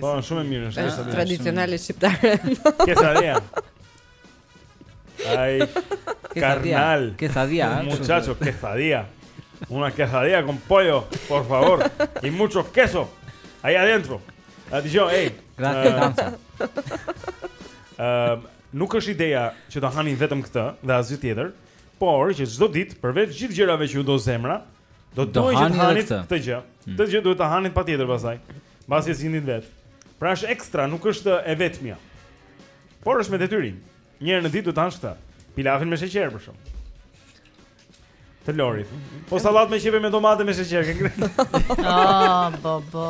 Po, shumë e mirë është. Është tradicionale shqiptare. Kesadia. Ai karnal. Kesadia. Muchacho, kesadia. Una quesadilla con pollo, por favor. Y mucho queso. Ahí adentro. Atención, ey. Gracias, uh, Danza. Ehm, nuk është ideja që të hanin vetëm këtë dhe asgjë tjetër, por që çdo ditë përveç gjithë gjërave që ju do zemra, Do të duhet të hanit këtë gjë. Hmm. Këtë gjë duhet ta hanin patjetër pastaj. Mbasi e zgjidhnin vet. Pra është ekstra, nuk është e vetmja. Por është me detyrim. Një herë në ditë duhet të hash këtë. Pilafin me sheqer për shkak. Të Lorit. Po sallat me qepë me domate me sheqer. Ah, bo bo.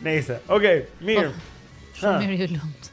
Nice, okay, mirë. Oh, shumë mirë ju lumt.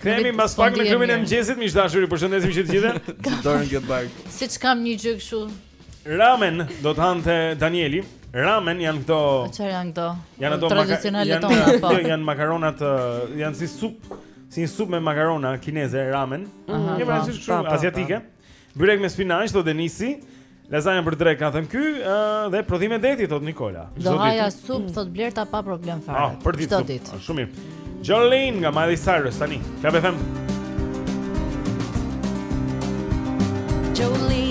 Kthemi mbas pak në klubin e mëngjesit, miq të dashur, ju përshëndesim që të gjithë. Dorën kjo bark. Seç kam një gjë kështu. Ramen do të hante Danieli. Ramen janë këto. Çfarë janë këto? Janë ato tradicionale tona apo? Jo, janë makaronat, janë si sup, si një sup me makarona kineze, ramen. Një mënyrë kështu aziatike. Byrek me spinaq thotë Denisi. Lazanja për drekë, ka thënë ky, dhe prodhime deti thotë Nikola. Do haja sup thotë Blerta pa problem fare. Ah, për ditë. Dit. Ah, shumë mirë. Jolene nga Miley Cyrus tani. Club FM Jolene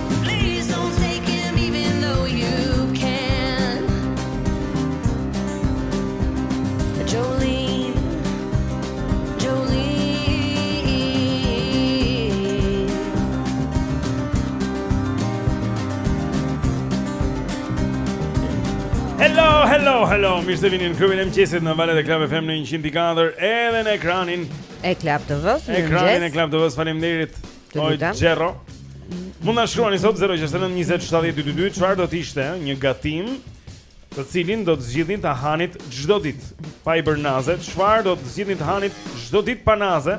Hello, mirë se vini në klubin e mëngjesit në valët e Club FM në 100.4 edhe në ekranin e Club TV-s. Në ekranin e Club TV-s, faleminderit Të Oj, lutem. Xherro. Mund na shkruani sot 069 20 70 222 çfarë do të ishte ë, një gatim të cilin do të zgjidhni ta hanit çdo ditë pa i bërë naze, çfarë do të zgjidhni të hanit çdo ditë pa naze?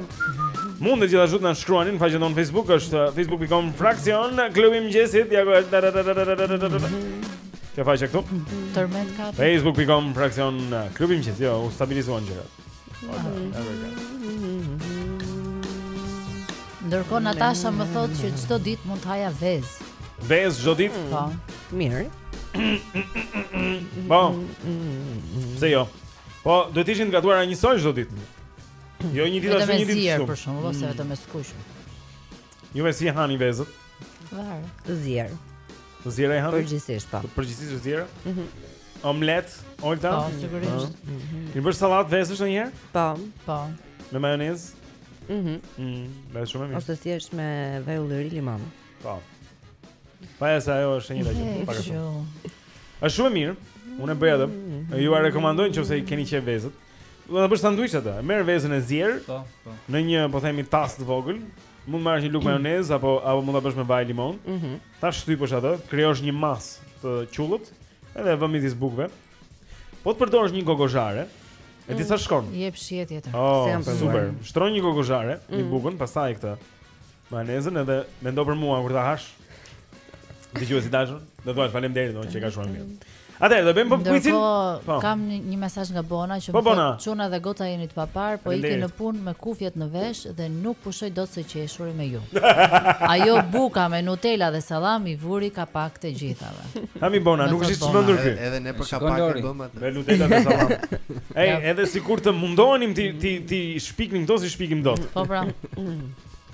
Mundeni gjithashtu të na shkruani në faqen tonë Facebook është uh, facebook.com fraksion klubi i mëngjesit ja ku është Kjo faqe këtu Tërmet ka. Facebook.com fraksion uh, klubi i mëngjesit jo u stabilizuan gjërat. Ndërkohë Natasha më thotë që çdo ditë mund të haja vezë. Vezë çdo ditë? Po. Mirë. Po. Se jo. Po, duhet të ishin të gatuara njësoj çdo ditë. Jo një ditë ashtu një ditë shumë. Për shembull, ose mm. vetëm me skuq. Ju, si hani vezët? Varet, zier. Zier e hani? Përgjithsisht po. Përgjithsisht zier? Mhm. Omlet, Olta? Po, sigurisht. Keni bërë sallatë vezësh ndonjëherë? Po. Po. Me majonez? Mhm. Mhm, është shumë e mirë. Ose thjesht me vaj ulliri, limon. Po. Pa esa ajo është një gjë po pak. Është shumë mirë. Unë e bëj atë. Mhm. Jua rekomandoj nëse i keni qejf vezët. Do të bësh sanduiç atë. Merr vezën e zier. Po, po. Në një, po themi, tas të vogël. Mund marrësh një lugë mhm. majonez apo apo mund ta bësh me vaj limon. Mhm. Ta shtypësh atë, krijosh një masë të qullët, edhe vëre midis bukëve. Po të përdorësh një gogozhare, e di sa mm. shkon. Jep shije tjetër. Oh, se jam super. Shtron një gogozhare, mm. një bukën, pastaj këtë majonezën edhe mendo për mua kur ta hash. Dëgjues i dashur, do të thuash faleminderit domun që ka shkuar mirë. Mm. Atëherë do bëjmë pop quizin. Po. Kam një mesazh nga Bona që po, më thotë çuna dhe goca jeni të paparë, po iki në punë me kufjet në vesh dhe nuk pushoj dot së qeshuri me ju. Ajo buka me Nutella dhe sallam i vuri kapak të gjithave. Ha, mi Bona, nuk është çmendur ky. Edhe ne për kapak e bëmë atë. Me Nutella dhe sallam. Ej, edhe sikur të mundohemi t'i t'i t'i shpikim dot s'i shpikim dot. Po pra.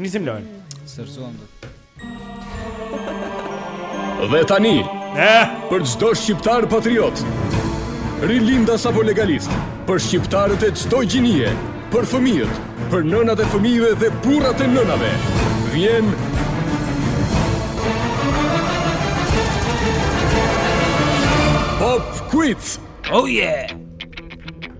Nisim lojën. S'e rrëzuam dot. Dhe tani, eh? për çdo shqiptar patriot, rilindas apo legalist, për shqiptarët e çdo gjinie, për fëmijët, për nënat e fëmijëve dhe burrat e nënave. Vjen Pop Quiz. Oh yeah.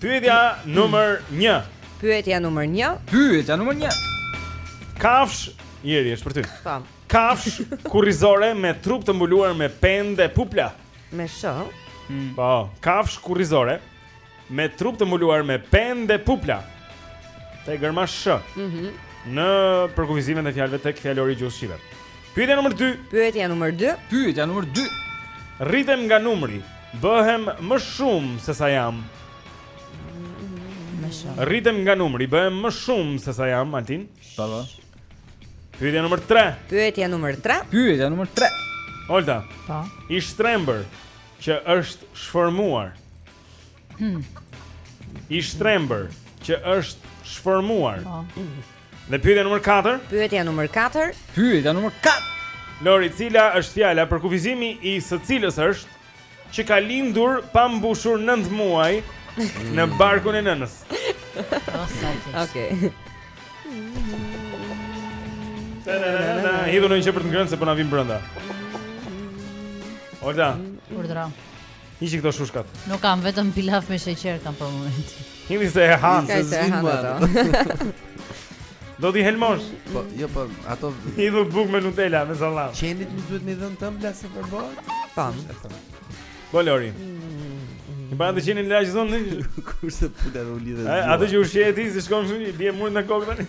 Pyetja numër 1. Pyetja numër 1. Pyetja numër 1. Kafshë, Eri, është për ty. Po. Kafshë kurrizore me trup të mbuluar me pendë e pupla. Me sh. Hmm. Po, kafshë kurrizore me trup të mbuluar me pendë e pupla. Te gërma sh. Mhm. Mm në përkufizimin e fjalëve tek fjalori i gjuhës shqipe. Pyetja numër 2. Pyetja numër 2. Pyetja numër 2. Rritem nga numri Bëhem më shumë se sa jam. Më shumë. Rritem nga numri, bëhem më shumë se sa jam, Altin. Po po. Pyetja numër 3. Pyetja numër 3. Pyetja numër 3. Olta. Po. I shtrembër që është shformuar. Hmm. I shtrembër që është shformuar. Po. Dhe pyetja numër 4? Pyetja numër 4. Pyetja numër 4. Lori, cila është fjala përkufizimi i së cilës është që ka lindur pa mbushur 9 muaj në barkun e nënës? Okej. Hidhu ndonjë gjë për të ngrënë se për po na vijnë brënda Oda Urdra Hiqi këto shushkat. Nuk kam vetëm pilaf me sheqer kam për momentin. Kemi se e ha, se zvin më ato. Do t'i helmosh. Po, jo po, ato i dhut bukë me Nutella me sallam. Qenit nuk duhet me i dhënë t'ëmbla se për bot. Pam. Po Lori. Ti bën të qenin lagj zonë ti. Kurse puta do lidhet. Atë që ushqeti si shkon shumë, bie mu në kokë tani.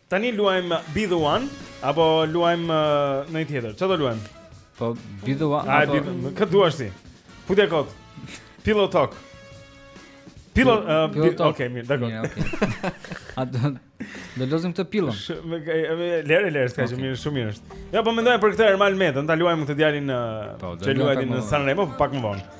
Tani luajm Be the One apo luajm ndonjë tjetër? Çfarë do luajm? Po Be the One. Ai Be the Kë duash ti? Futi kot. Pillow Talk. Pillow uh, Talk. Okej, mirë, dakor. Mirë, okay. A do ta lozim këtë pillon? Lere, lere, s'ka gjë mirë, shumë mirë është. Ja, po mendoj për këtë Ermal Metën, ta luajmë këtë djalin në... Po, që luajti në Sanremo, po pak më vonë.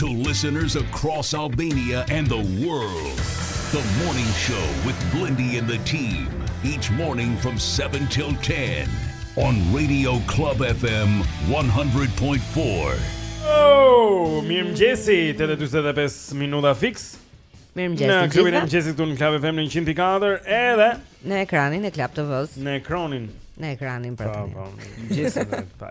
To listeners across Albania and the world, the morning show with Blendi and the team, each morning from 7 till 10 on Radio Club FM 100.4. Oh, mirëmëngjesi, 8.25 minuta fix Mirëmëngjesi Në klubin e mëngjesit këtu në Club FM në 100.4 Edhe Në ekranin e Club TV-së Në ekranin Në ekranin pra të një Mëngjesi dhe të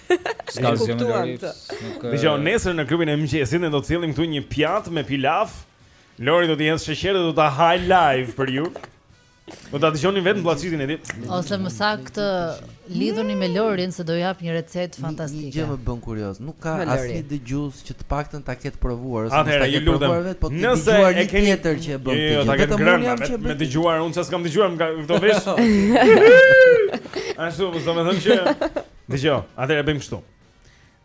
S'ka zë më Lori. Dëgjo nesër në klubin e mëngjesit ne do të sjellim këtu një pjatë me pilaf. Lori do t'i hedhë sheqer dhe do ta haj live për ju. Do ta dëgjoni vetëm pllaçitjen e tij. Ose më saktë lidhuni me Lorin se do jap një recetë fantastike. Një gjë më bën kurioz, nuk ka asnjë dëgjues që të paktën ta ketë provuar ose ta ketë provuar vetë, po të ketë dëgjuar një tjetër që e bën këtë. Jo, jo, ta ketë ngrënë se me dëgjuar, unë ça s'kam dëgjuar nga këto veshë. Ashtu, po do të them që Dëgjo, atëherë bëjmë kështu.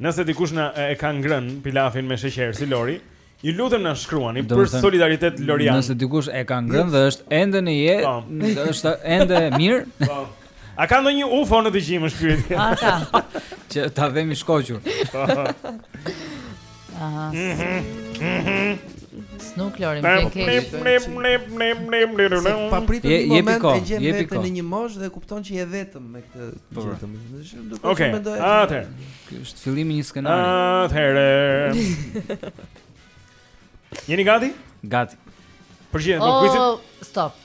Nëse dikush na e ka ngrënë pilafin me sheqer si Lori, ju lutem na shkruani për thënë, solidaritet Lorian. Nëse dikush e ka ngrën dhe është ende në jetë, po. është ende mirë. Po. A ka ndonjë UFO në dëgjim është pyetja. A ka. Që ta themi shkoqur. Po. Aha. S'do Lori më pancake. Papritur një moment e gjen veten në një moshë dhe kupton që je vetëm me këtë po, gjë të më. Okej. Atëherë. Ky është fillimi i një skenari. Atëherë. Jeni gati? Gati. Përgjigjen për oh, kuizin. Stop.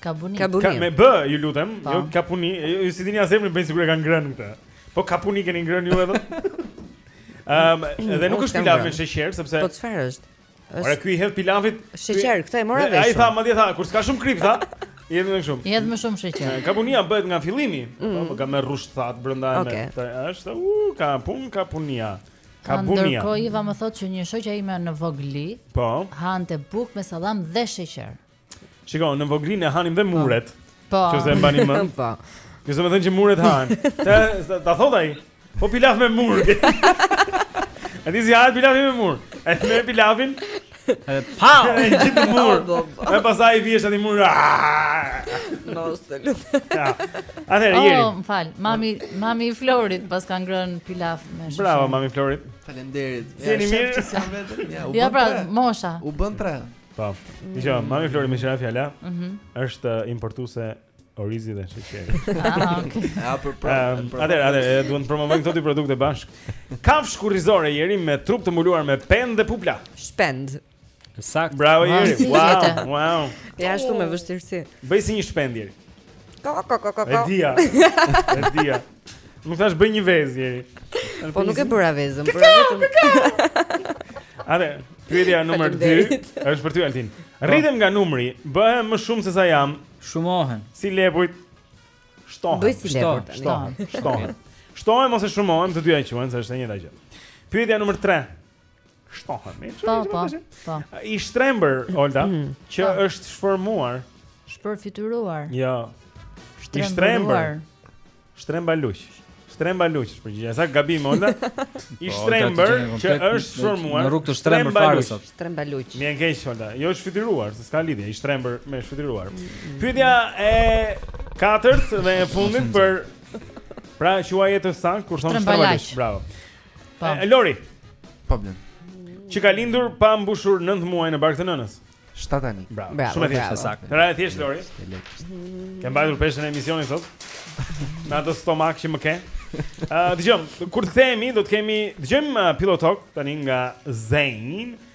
Kapuni. Kapuni. Ka me bë, ju lutem, po. jo kapuni. Ju s'i dini as emrin sigurisht e kanë ngrënë këtë. Po kapuni keni ngrënë ju edhe? Ehm, um, dhe nuk është pilav me sheqer sepse Po çfarë është? Ora ky i hedh pilavit sheqer, këtë e mora vesh. Ai tha, madje tha, kur s'ka shumë kripë, tha. I hedh më shumë. I hedh më shumë sheqer. Eh, kapunia bëhet nga fillimi. Mm. Po, po ka me rrush të thatë brenda e okay. me. Është, u, ka pun kapunia. Kapunia. Ndërkohë Iva më thotë që një shoqja ime në vogëli, po, hante bukë me sallam dhe sheqer. Shiko, në vogëli ne hanim dhe muret. Po. Që se mbani mend. Po. Do me thënë që muret hahen. Ta ta thotë ai. Po pilaf me mur. A di si hahet pilaf me mur? E me pilafin? Pa, e gjithë mur. Po, po, po. E pastaj i vjesh ati mur. Mos të lutë. Atëherë, oh, jeri. Oh, më fal. Mami, mami i Florit paska ngrënë pilaf me shumë. Bravo, mami i Florit. Faleminderit. Si jeni mirë? Ja, pra, mosha. U bënë tre. Po. Dëgjo, mami i Florit meqë ra fjala. Ëh. Mhm. Është uh, importuese orizi dhe sheqeri. Ah, okay. Ja pra pra. Atë, atë, duan të promovojnë këto dy produkte bashkë. Kafshë kurrizore Jeri me trup të mbuluar me pendë dhe pupla. Shpend. Saktë. Bravo Jeri. Wow, wow. Ja ashtu me vështirësi. Bëj si një shpend Jeri. Ko ko ko ko. E dija. E dija. Nuk thashë bëj një vezë Jeri. Po nuk e bëra vezën, bëra vetëm. Atëherë, pyetja numër 2 është për ty Altin. Po. Rritem nga numri, bëhem më shumë se sa jam. Shumohem. Si lepujt. Shtohem. Bëj si lepujt. Shtohem. Shtohem. Shtohem ose shumohem, të dyja quhen se është e njëjta gjë. Pyetja numër 3. Shtohemi. Po, po, po. I shtrembër, Olta, mm, që po. është shformuar. Shpërfytyruar. Jo. I shtrembër. Shtrembaluq. Shtrembaluq, përgjigjja. Sa gabim, Olta. I po, shtrembër që është shformuar. Në rrugë të shtrembër fare sot. Shtrembaluq. Mirë e gjen, Olta. Jo shfytyruar, s'ka lidhje. I shtrembër me shfytyruar. Mm, mm. Pyetja e katërt dhe e fundit për Pra, quaje të saktë, kur thonë shtrembaluq. Bravo. Po. E, Lori. Po Blen. Që ka lindur pa mbushur 9 muaj në bark të nënës. Shtatanik. Bravo. bravo. Shumë e thjeshtë saktë. Të ra e thjeshtë Lori. Ke mbajtur peshën e emisionit sot. Me atë stomak që më ke. Ë, uh, dëgjojmë, kur të kthehemi do të kemi dëgjojmë uh, Pilot Talk tani nga Zayn.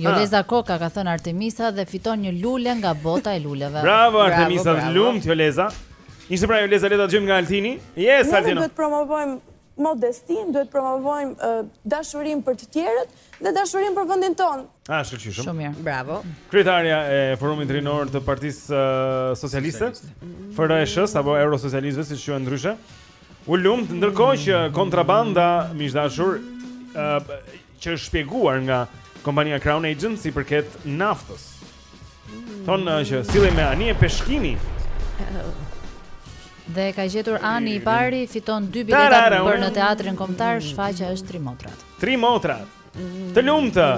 Joleza Koka ka thënë Artemisa dhe fiton një lule nga bota e luleve. Bravo Artemisa, të lumtë Joleza. Ishte pra Joleza le ta dëgjojmë nga Altini. Yes, Altini. Ne duhet të promovojmë modestinë, duhet të promovojmë uh, dashurinë për të tjerët dhe dashurinë për vendin tonë. Ah, shumë shumë. Shumë mirë. Bravo. Kryetarja e Forumit Rinor të Partisë uh, Socialiste, FRSH apo Eurosocialistëve siç quhen ndryshe. U lumtë ndërkohë që kontrabanda miq të dashur uh, është shpjeguar nga kompania Crown Agents si përket naftës. Thonë uh, që sillej me anije peshkimi. Dhe ka gjetur Ani i pari fiton dy bileta për në teatrin kombëtar, shfaqja është Tri Motrat. Tri Motrat. Të lumtë.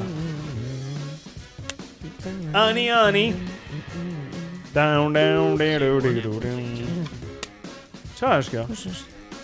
Ani Ani. Down down down down down. Çfarë është kjo?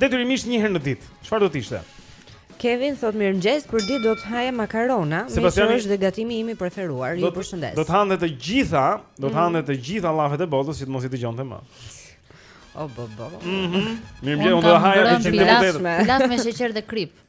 detyrimisht një herë në ditë. Çfarë do të ishte? Kevin thotë mirëmëngjes, për ditë do të haja makarona, meqë është dhe gatimi im i preferuar. Ju përshëndes. Do të hante të gjitha, do të hante të gjitha llafet e botës që të mos i dëgjonte më. O bo bo. Mhm. Mirëmëngjes, unë do të haja 180. Laz me sheqer dhe kripë.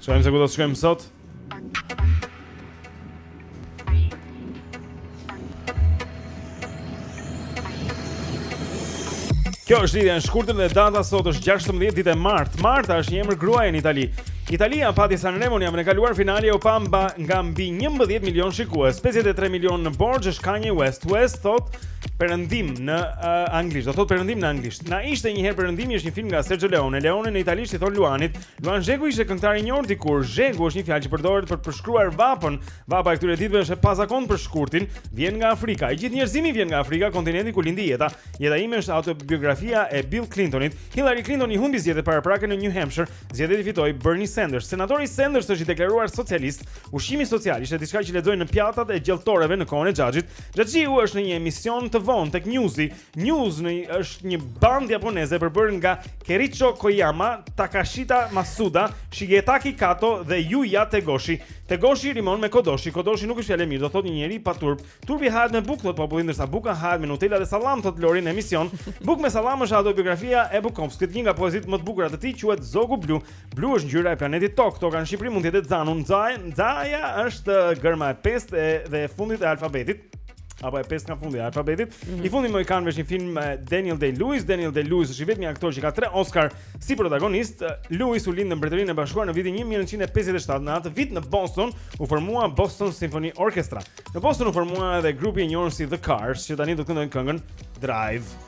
Shohim se ku do të shkojmë sot Kjo është lidhja e shkurtër dhe data sot është 16 ditë e martë. Marta është një emër gruaje në Itali. Italia pati San Remon javën e kaluar, finalja u pa nga mbi 11 milion shikues, 53 milion në borxh është Kanye West. West thotë perëndim në uh, anglisht, do thotë perëndim në anglisht. Na ishte një herë perëndimi është një film nga Sergio Leone. Leone në italisht i thonë luanit, Luan Zhegu ishte këngëtar i njohur dikur. Zhegu është një fjalë që përdoret për të përshkruar vapën. Vapa e këtyre ditëve është e pazakontë për shkurtin, vjen nga Afrika. I gjithë njerëzimi vjen nga Afrika, kontinenti ku lindi jeta. Jeta ime është autobiografia e Bill Clintonit. Hillary Clinton i humbi zgjedhjet paraprake në New Hampshire. Zgjedhjet i fitoi Bernie Sanders. Senatori Sanders është i deklaruar socialist. Ushqimi social ishte diçka që lexoje në pjatat e gjelltoreve në kohën e Xhaxhit. Xhaxhi është në një emision të vonë tek Newsi, Newsi është një band japoneze e përbërë nga Kericho Koyama, Takashita Masuda, Shigetaki Kato dhe Yuya Tegoshi. Tegoshi rimon me Kodoshi. Kodoshi nuk është fjalë e mirë, do thotë një njeri pa turp. Turpi hahet me bukë, thotë populli, ndërsa buka hahet me Nutella dhe sallam, thotë Lori në emision. Bukë me sallam është autobiografia e Bukowskit, një nga poezitë më të bukura të tij quhet Zogu Blu. Blu është ngjyra e planetit Tokë, toka në Shqipëri mund të jetë e xanun, xa, xa-ja është gërma e pestë dhe e fundit e alfabetit. apo e pesë nga fundi e alfabetit. Mm -hmm. I fundi i mohikanëve është një film me Daniel Day-Lewis. Daniel Day-Lewis është i vetmi aktor që ka 3 Oscar si protagonist. Lewis u lind në Mbretërinë e Bashkuar në vitin 1957. Në atë vit në Boston u formua Boston Symphony Orchestra. Në Boston u formua edhe grupi i njohur si The Cars, që tani do të këndojnë këngën Drive.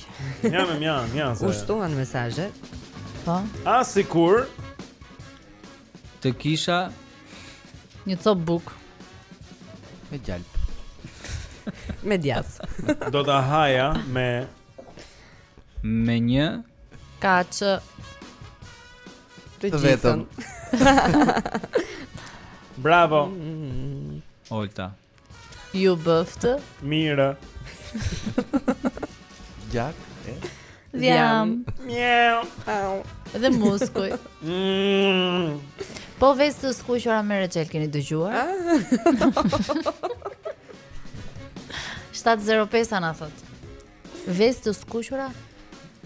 Mja me mja, mja se. U shtuan mesazhet. Po. A sikur të kisha një copë bukë me gjalpë, me djathë. Do ta haja me me një kaq të gjithën. Bravo. Mm. Olta. Ju bëftë mirë, gjak e dhjam. Mjau. Dhe muskuj mm. Po vezë të skuqura me reçel keni dëgjuar? 705 ah. na thotë. Vezë të skuqura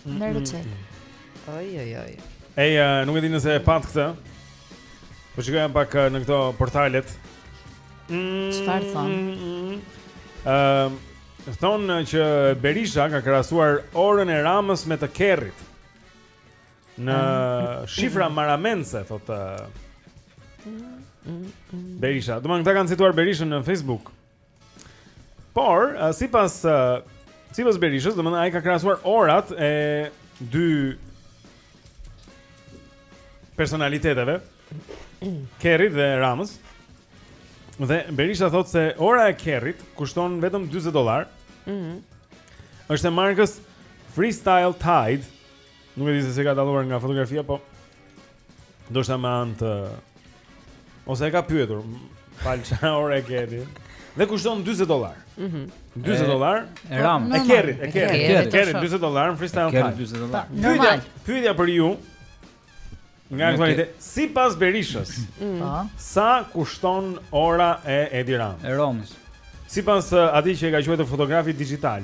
me reçel. Oj oj oj. Ej, uh, nuk e di nëse e patë këtë. Po shikoja pak në këto portalet. Mm, Çfarë thonë? Ëm, uh, thonë që Berisha ka krahasuar orën e Ramës me të Kerrit. Në ah. shifra marramendëse thotë Berisha. Domethënë këta kanë cituar Berishën në Facebook. Por, sipas sipas Berishës, domethënë ai ka krahasuar orat e dy personaliteteve, Kerrit dhe Ramës. Dhe Berisha thotë se ora e Kerrit kushton vetëm 40 dollar. Mhm. Mm është e markës Freestyle Tide. Nuk e di se si e ka dalluar nga fotografia, po Ndoshta me anë të Ose e ka pyetur Fal, ç'orë e keni Dhe kushton 40 dollar mm -hmm. 40 dollar E Ramës E Kerrit E Kerrit E Kerrit 40 dollar Një freestyle Kerri 40 dollar Pyetja, pyetja për ju Nga në kvalite Sipas Berishës mm. po. Sa kushton ora e Edi Ramës E Ramës Sipas uh, atij që e ka quajtur fotografi dixhital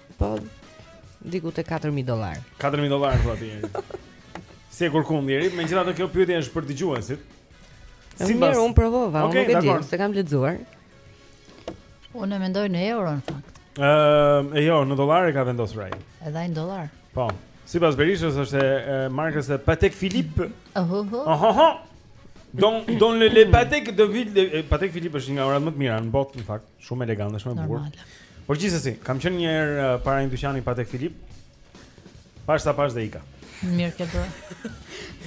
Po diku te 4000 dollar. 4000 dollar thua ti. S'je kurrkund, Eri, megjithatë kjo pyetje është për dëgjuesit. Sipas... Mirë, unë provova, okay, unë nuk e di, s'e kam lexuar. Unë mendoj në euro në fakt. Ëm, ehm, uh, jo, në dollar e ka vendosur ai. Edhe ai në dollar. Po. Sipas Berishës është e markës e Patek Philippe. Oho. Uh -huh. Oho. Don Don le le Patek de Ville, Patek Philippe është një nga orat më të mira në botë në fakt. Shumë elegante, shumë e bukur. Por gjithsesi, kam qenë një herë uh, para një dyqani Patek Philippe. Pashë sa pashë dhe ika. Mirë ke bërë.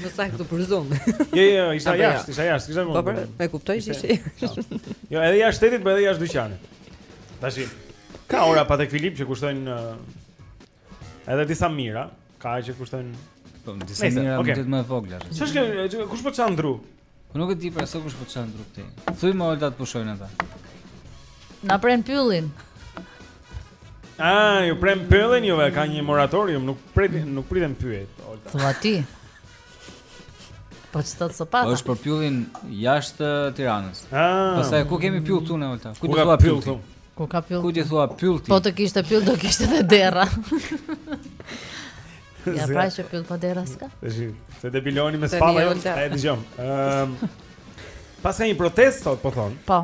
Më sa këtu për zonë. Jo, jo, jo isha jashtë, isha jashtë, isha. Po, po, e kuptoj se ishe. Jo, edhe jashtë shtetit, po edhe jashtë dyqanit. Tashi ka ora Patek Philippe që kushtojnë uh, Edhe disa mijëra, ka që kushtojnë Po disa mijëra okay. më të vogla. Ç'është kjo? Kush po çan dru? Po nuk e di pra se kush po çan dru këtu. Thuaj moj Olta të pushojnë ata. Na prenë pyllin. Ah, ju prenë pyllin ju, ka një moratorium, nuk prit nuk priten pyjet Olta. Thua ti. Po ç'të të sopata? Po është për pyllin jashtë Tiranës. Ah. Pastaj ku kemi pyll këtu ne Olta? Ku do të pyll këtu? Ku ka pyll? Ku ti thua pyll ti? Po të kishte pyll do kishte edhe derra. ja pra që pyll pa derra s'ka. Se debili me spalla. Jo? E dëgjom. Ëm ehm, Paska një protest sot po thon. Po.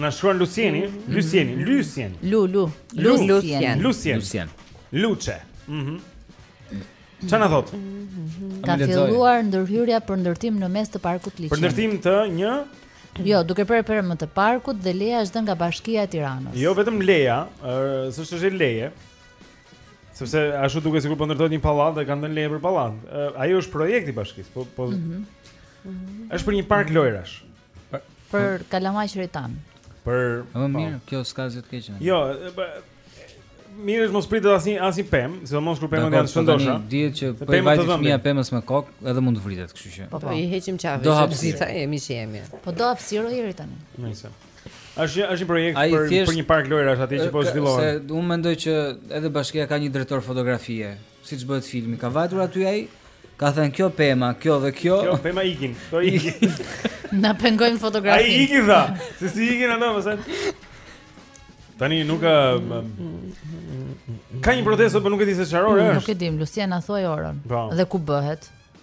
Na shkruan Lucieni, mm. Lucieni, Lucien. Lu lu. Lu Lucien. Lucien. Lucien. Luce. Mhm. Çfarë na thot? Ka filluar ndërhyrja për ndërtim në mes të parkut te Liqeni. Për ndërtim të një Jo, duke prerë pemët e parkut dhe leja është dhënë nga Bashkia e Tiranës. Jo vetëm leja, s'është thjesht leje. Sepse ashtu duket sikur po ndërtohet një pallat dhe kanë dhënë leje për pallat. Ai është projekt i bashkisë, po po. Mm -hmm. Mm -hmm. Është për një park lojrash. Për kalamajtë tan. Për Më po. mirë, kjo s'ka asgjë të keqe. Jo, Mirë është mos të pritet asnjë asnjë pem, sidomos kur pemët janë të shëndosha. Po dihet që po i vajti fëmia pemës me kokë, edhe mund të vritet, kështu që. Po, po. i heqim fare. Do hapësirë sa jemi që jemi. Po do hapësirë njeriu tani. Nëse. Është është një projekt Ai, për thjesht, për një park lojrash aty që po zhvillohet. Se unë mendoj që edhe bashkia ka një drejtor fotografie. Siç bëhet filmi, ka vajtur aty ai, ka thënë kjo pema, kjo dhe kjo. Kjo pema ikin, kjo ikin. Na pengojnë fotografinë. Ai ikin tha. Se si ikin ato, pastaj. Tani nuk ka Ka një protestë, por nuk e di se çfarë orë është. Nuk e dim, Lucien na thuaj orën. Po. Dhe ku bëhet?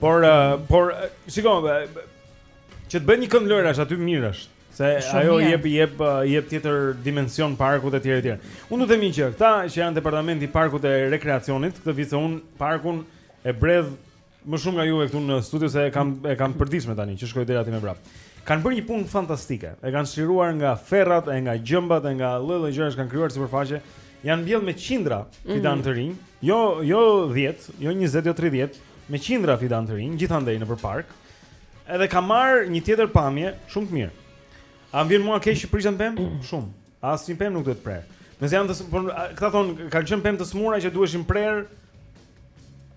Por uh, por uh, shiko uh, që të bëhet një kënd lojrash aty mirë është se Shumë ajo jep jep uh, jep tjetër dimension parkut etj etj. Unë dua të them që këta që janë departamenti i parkut e rekreacionit, këtë vit se un parkun e bredh më shumë nga juve këtu në studio se e kam e kam të përditshme tani që shkoj deri aty mbrapa. Kan bërë një punë fantastike. E kanë çliruar nga ferrat e nga gjëmbat e nga lloj-lloj gjërash kanë krijuar sipërfaqe Kanë mbjell me qindra fidan të rinj, jo jo 10, jo 20, jo 30, me qindra fidan të rinj gjithandej nëpër park. Edhe ka marr një tjetër pamje shumë të mirë. A më vjen mua keq që priten pemë? Shumë. Asnjë pemë nuk duhet të prerë. Nëse janë të, por a, këta thonë kanë qenë pemë të smura që duheshin prerë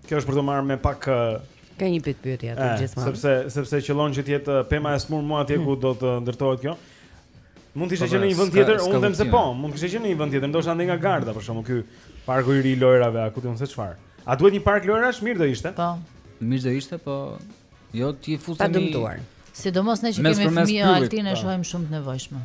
Kjo është për të marrë me pak Ka një pikëpyetje aty eh, gjithmonë. Sepse sepse qëllon që të jetë pema e smur mu atje ku hmm. do të ndërtohet kjo. Mund të ishte po, qenë një vend tjetër, unë them se po, mund të ishte qenë një vend tjetër, ndoshta andej nga Garda për shembull ky parku i ri i lojërave, a ku di un se çfarë. A duhet një park lojërash mirë do ishte? Po. Mirë do ishte, po jo ti fusemi. Pa dëmtuar. Sidomos ne që kemi fëmijë Altin e shohim shumë të nevojshme.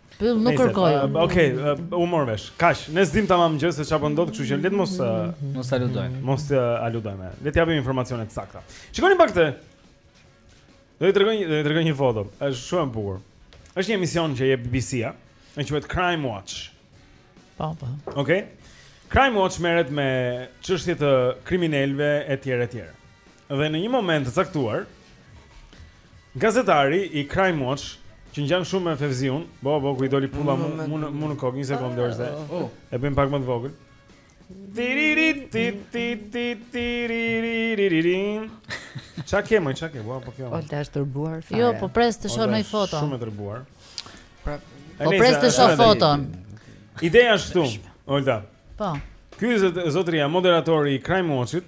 Pyll nuk kërkoj. Okej, u mor vesh. Kaq, ne s'dim tamam se çfarë po ndodh, kështu që le të mos mhm. mos aludojmë. Mos të aludojmë. Le të japim informacione të sakta. Shikoni pak këtë. Do t'ju tregoj, do t'ju tregoj një foto. Është shumë e bukur. Është një emision që jep BBC-ja, quhet Crime Watch. Po, po. Okej. Crime Watch merret me çështje të kriminelëve etj etj. Dhe në një moment të caktuar, gazetari i Crime Watch, që ngjan shumë me Fevziun, bo bo ku i doli pulla mu mu në mu në kokë, një sekondë. Oh. E bëjmë pak më të vogël. Tiriri ti ti ti tiririri. Ça ke më, ça ke? Ua, po kjo. Olta është turbulluar fare. Jo, po pres të shoh një foto. Shumë e turbulluar. Pra, po pres të shoh foton. Ideja është këtu, Olta. Po. Ky është zotëria moderatori i Crime Watch-it.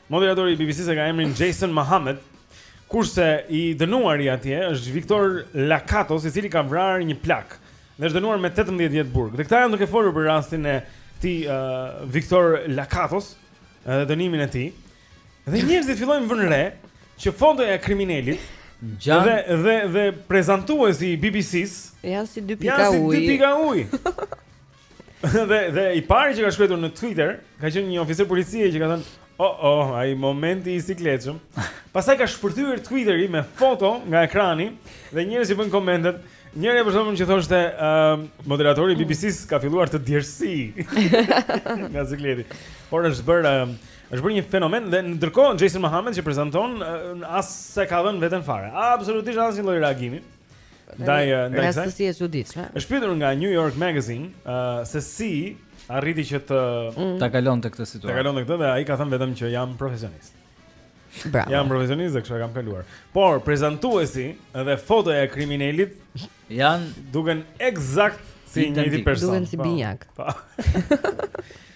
Moderatori i BBC-së e ka emrin Jason Mohammed, kurse i dënuari atje është Victor Lakatos, i cili ka vrarë një plak dhe është dënuar me 18 vjet burg. Dhe këta janë duke folur për rastin e këtij uh, Victor Lakatos dhe dënimin e tij. Dhe njerëzit fillojnë vënë re që fotoja e kriminelit Ngjan... dhe dhe dhe prezantuesi i BBC-s janë si dy pika ujë. Janë si dy pika ujë. dhe dhe i pari që ka shkruar në Twitter, ka qenë një oficer policie që ka thënë, "Oh, oh, ai momenti i sikletshëm." Pastaj ka shpërthyer Twitteri me foto nga ekrani dhe njerëz që bënë komentet. Njëri për shembull që thoshte, uh, moderatori i BBC-s ka filluar të djersijë nga sikleti. Por është bërë uh, është bërë një fenomen dhe ndërkohë Jason Mohammed që prezanton uh, as s'e ka dhënë veten fare. Absolutisht asnjë lloj reagimi. Ndaj, ndaj kësaj. Rastësi e çuditshme. Është pyetur nga New York Magazine, uh, se si arriti që të mm. ta kalonte këtë situatë. Ta kalonte këtë dhe ai ka thënë vetëm që jam profesionist. Bravo. Jam profesionist dhe kështu e kam kaluar. Por prezantuesi dhe fotoja e kriminelit janë duken eksakt si një person. Duken si, po, binjakë. Po.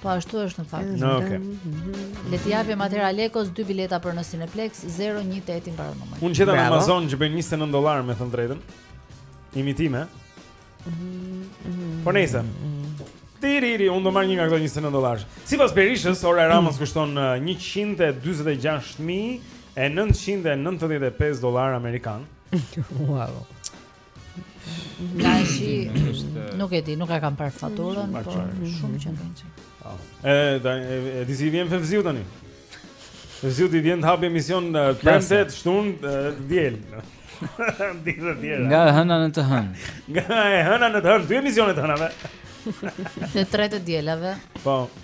Po ashtu është në fakt. No, okay. Le të japim atëherë Alekos dy bileta për në Cineplexx 018 i mbaron numri. Unë gjeta në Amazon që bën 29 dollar me thënë drejtën. Imitime. Po nejse. Tiriri, unë do marrë një nga këto 29 dollar. Sipas Berishës, ora e Ramës kushton 146.995 dollarë amerikanë. Wow. Nga, nuk e di, nuk e kam parë faturën, po shumë që ndonjë. E, da, e, e, si vjen Fevziu tani? Fevziu të vijë të hapë emision të premte, shtunë, diel. Dikë tjera. Nga e hëna në të hënë. Nga e hëna në të hënë, dy emisione të hënave. Në tre të dielave. Po.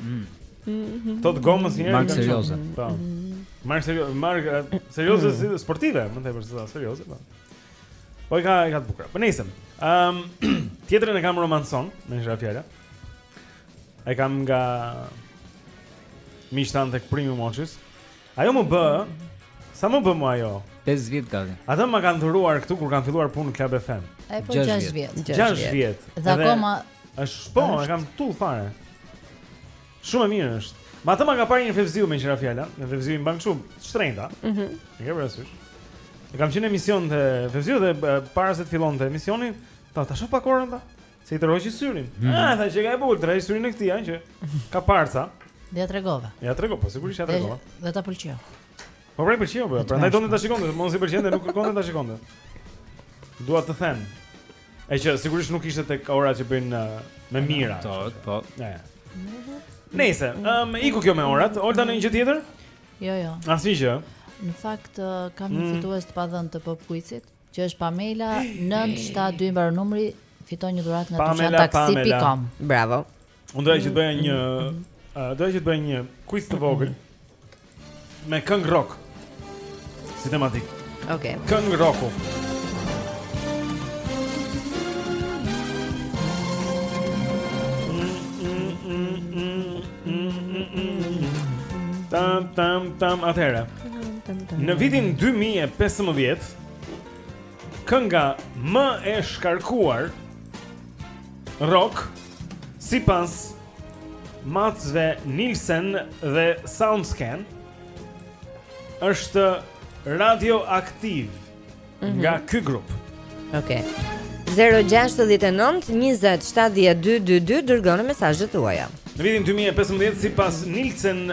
Mhm. Këto të gomës një markë serioze. Po. Markë serioze, markë serioze si mhm. sportive, më tepër se sa serioze, po. Po i ka i ka të bukura. Po nejse. Ehm, tjetrën e kam Romanson, më është fjala. E kam nga miqtë tanë tek Premium Watches. Ajo më bë, sa më bë më ajo? 5 vjet gati. Atë ma kanë dhuruar këtu kur kam filluar punë në Club FM. E po 6 vjet. 6 vjet. Dhe akoma është po, e kam tu fare. Shumë e mirë është. Ma atë ma ka parë një fevziu me qëra fjalla Fevziu i mban shumë të shtrenjta mm -hmm. Në ke parasysh E kam qenë emision te Fevziu dhe para se të fillonte emisioni Ta ta shof pak orën ta Se i tërhoqi syrin. Mm. Ah, tha që ka e bukur, tërhoqi syrin e këtij, ëh, që ka parca. Dhe ia tregove. Ia tregove, po sigurisht ia tregova. Dhe ta pëlqeu. Po pra i pëlqeu, po. Prandaj donte ta shikonte, mos t'i pëlqente, nuk kërkonte ta shikonte. Dua të them. E që sigurisht nuk ishte tek ora që bëjnë uh, me mijëra. Po, po. Ja. Mhm. Nëse, ëm um, iku kjo me orat, Olta në një gjë tjetër? Jo, jo. Asnjë gjë. Në fakt uh, kam një mm. fitues të padhënë të pop quizit. Që është Pamela 972 i mbaron numri, fiton një dhuratë nga dyqan taksi.com. Bravo. Unë doja që të bëja një, uh, doja që të bëja një quiz të vogël me këngë rock si tematikë. Okej. Okay. Këngë rocku. Tam tam tam atëherë. Në vitin 2015 kënga më e shkarkuar rock sipas matësve Nielsen dhe Soundscan është Radioactive mm -hmm. nga ky grup. Okej. Okay. 0-69-27-12-22 Dërgoni mesazhet tuaja Në vitin 2015, sipas Nielsen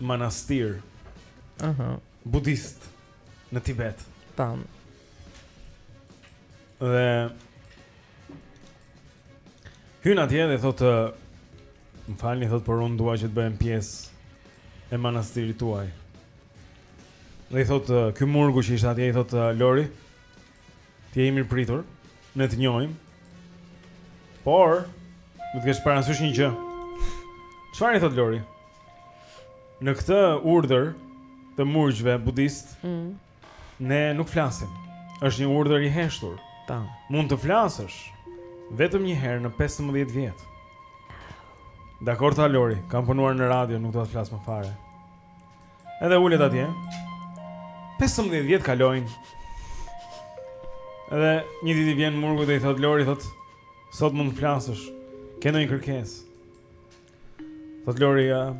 manastir. Aha. Uh -huh. Budist në Tibet. Tam. Dhe Hyn atje dhe thotë, më falni thotë, por unë dua që të bëhem pjesë e manastirit tuaj. Dhe i thotë, ky murgu që ishte atje i thotë Lori, Ti je i mirëpritur, ne të njohim. Por, më të kesh parasysh një gjë. Çfarë i thotë Lori? Në këtë urdhër të murgjve budistë, mm. ne nuk flasim. Është një urdhër i heshtur. Tam. Mund të flasësh vetëm një herë në 15 vjet. Dakord tha Lori, kam punuar në radio, nuk dua të flas më fare. Edhe ulet atje 15 vjet kalojnë. Edhe një ditë i vjen Murgu dhe i thotë Lori thotë sot mund të flasësh. Ke ndonjë kërkesë? Thotë Lori, uh,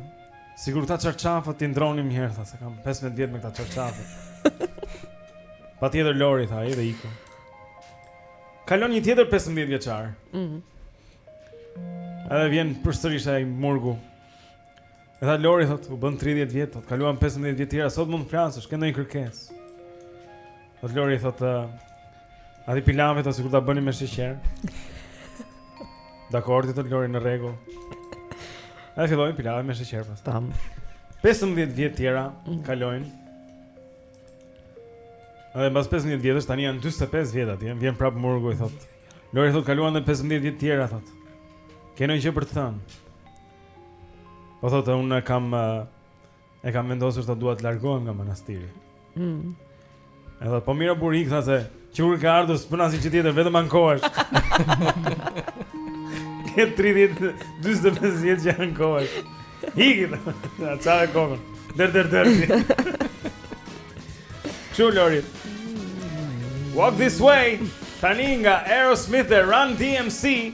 sikur këta çarçafët t'i ndërronim një herë tha se kam 15 vjet me këta çarçafë. Patjetër Lori tha ai dhe iku. Kalon një tjetër 15 vjeçar. Mhm. Mm Edhe vjen përsërisht ai Murgu. Edhe Lori thot, u bënë 30 vjet, thot, kaluam 15 vjet tjera, sot mund të flasësh, ke ndonjë kërkesë. Thot Lori thot, uh, atë pilavin sikur ta bëni me sheqer? Dakor, thot Lori në rregull. Ai filloi pilavin me sheqer pastaj. 15 vjet tjera mm. kalojnë. Edhe mbas 15 vjetësh tani janë 45 vjet atje, vjen prap murgu i thot. Lori thot kaluan edhe 15 vjet tjera thot. Ke ndonjë gjë për të thënë. Po thotë unë kam e kam vendosur të dua të largohem nga manastiri. Mm. Edhe po mirë bëre tha se që kur ke ardhur s'punë asnjë tjetër vetëm ankohesh. Ke 30 45 vjet që ankohesh. Ik. Na çave kokën. Der der der. Çu Lori. Walk this way. Tani nga Aerosmith e Run DMC.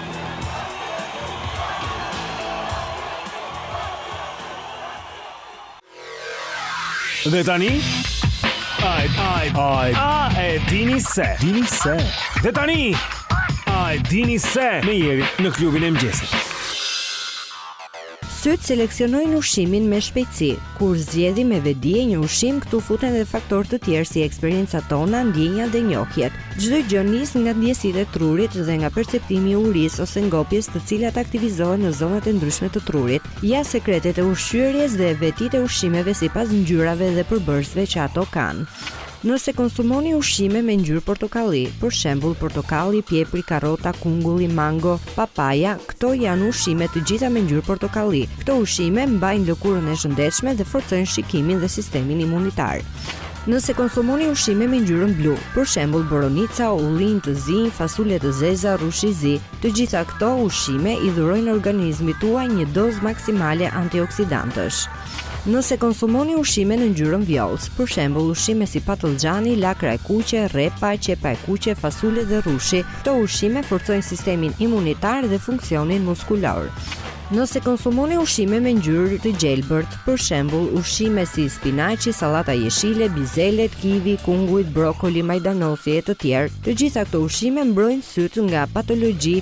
Dhe tani Ai, ai, ai A e dini se Dini se Dhe tani A e dini se Me Jerin në klubin e mëngjesit Sytë seleksionojnë ushqimin me shpejtësi. Kur zgjedhim me vetëdije një ushqim, këtu futen dhe faktorë të tjerë si eksperiencat tona, ndjenjat dhe njohjet. Çdo gjë nis nga ndjesitë e trurit dhe nga perceptimi i urisë ose ngopjes të cilat aktivizohen në zonat e ndryshme të trurit. Ja sekretet e ushqyerjes dhe vetitë e ushqimeve sipas ngjyrave dhe përbërësve që ato kanë. Nëse konsumoni ushqime me ngjyrë portokalli, për shembull portokalli, pjepri, karrota, kungulli, mango, papaja, këto janë ushqime të gjitha me ngjyrë portokalli. Këto ushqime mbajnë lëkurën e shëndetshme dhe forcojnë shikimin dhe sistemin imunitar. Nëse konsumoni ushqime me ngjyrën blu, për shembull boronica, ullinj të zi, fasule të zeza, rrushi i zi, të gjitha këto ushqime i dhurojnë organizmit tuaj një dozë maksimale antioksidantësh. Nëse konsumoni ushqime në ngjyrën vjollcë, për shembull ushqime si patëllxhani, lakra e kuqe, rrepa, qepa e kuqe, fasule dhe rrushi, këto ushqime forcojnë sistemin imunitar dhe funksionin muskulor. Nëse konsumoni ushqime me ngjyrë të gjelbërt, për shembull ushqime si spinaqi, sallata jeshile, bizelet, kivi, kungujt, brokoli, majdanosi e të tjerë, të gjitha këto ushqime mbrojnë sytë nga patologji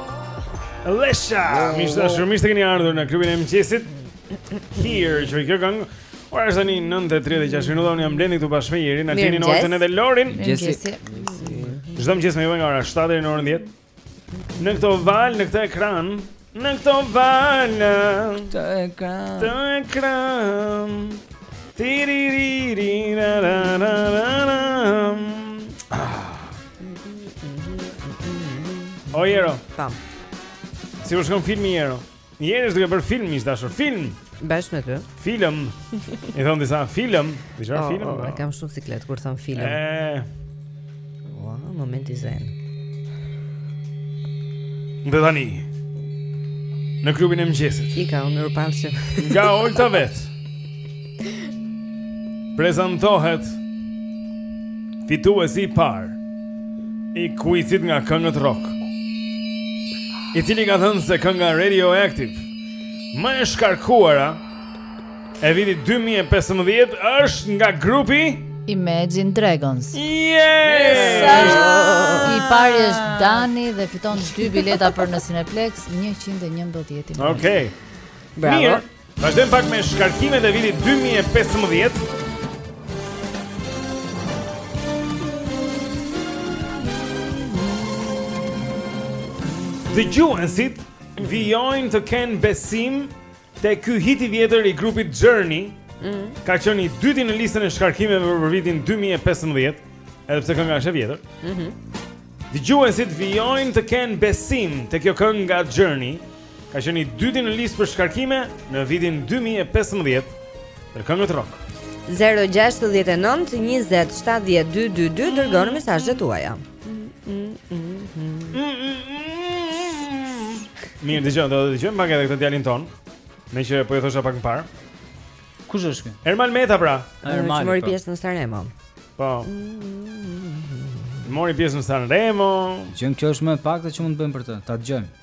Shumë mirë, shumë mirë të keni ardhur në klubin e mëngjesit Here, që i kjo këngë Ora është tani 9.36 minuta, unë jam Blendi këtu bashkë me Jerin edhe Lorin Çdo mëngjes me juve nga ora 7 deri në orën 10 Në këto valë, në këtë ekran Në këto valë Në këtë ekran Në këtë ekran Tiri, ri, ri, ra, ra, ra, ra, ra. O Jero. Tam. Si u shkon filmi Jero? Jero është duke bërë film ish dashur. Film. Bashkë me ty. Film. I thon disa film, disa oh, film. Oh, e kam shumë siklet kur thon film. Ëh. Ua, wow, moment i zen. Dhe tani Në klubin e mëgjesit I ka unë rëpalë që Nga ojta vetë Prezantohet fituesi i parë i kuizit nga këngët rock. I cili ka thënë se kënga Radioactive më e shkarkuara e vitit 2015 është nga grupi Imagine Dragons. Yes! I pari është Dani dhe fiton dy bileta për në Cineplexx 111. Okej. Okay. Bravo. Mirë. Vazhdojmë pak me shkarkimet e vitit 2015 Dëgjuesit vijojnë të kenë besim Te ky hit i vjetër i grupit Journey mm. Ka qenë i dyti në listën e shkarkimeve për vitin 2015 Edhe pse kënga është e vjetër mm -hmm. Dëgjuesit vijojnë të kenë besim Te kjo kënga e Journey Ka qenë i dyti në listë për shkarkime në vitin 2015 për këngët rock. 069 20 70 222 dërgoni mesazhet tuaja. Mirë, dëgjoj, do të dëgjojmë pak edhe këtë djalin tonë. Meqë po e thosha pak më parë. Kush është ky? Ermal Meta pra. Ermal. Mori po. pjesë në Sanremo. Po. Mori pjesë në Sanremo. Gjë, kjo është më e pakta që mund të bëjmë për të. Ta dëgjojmë.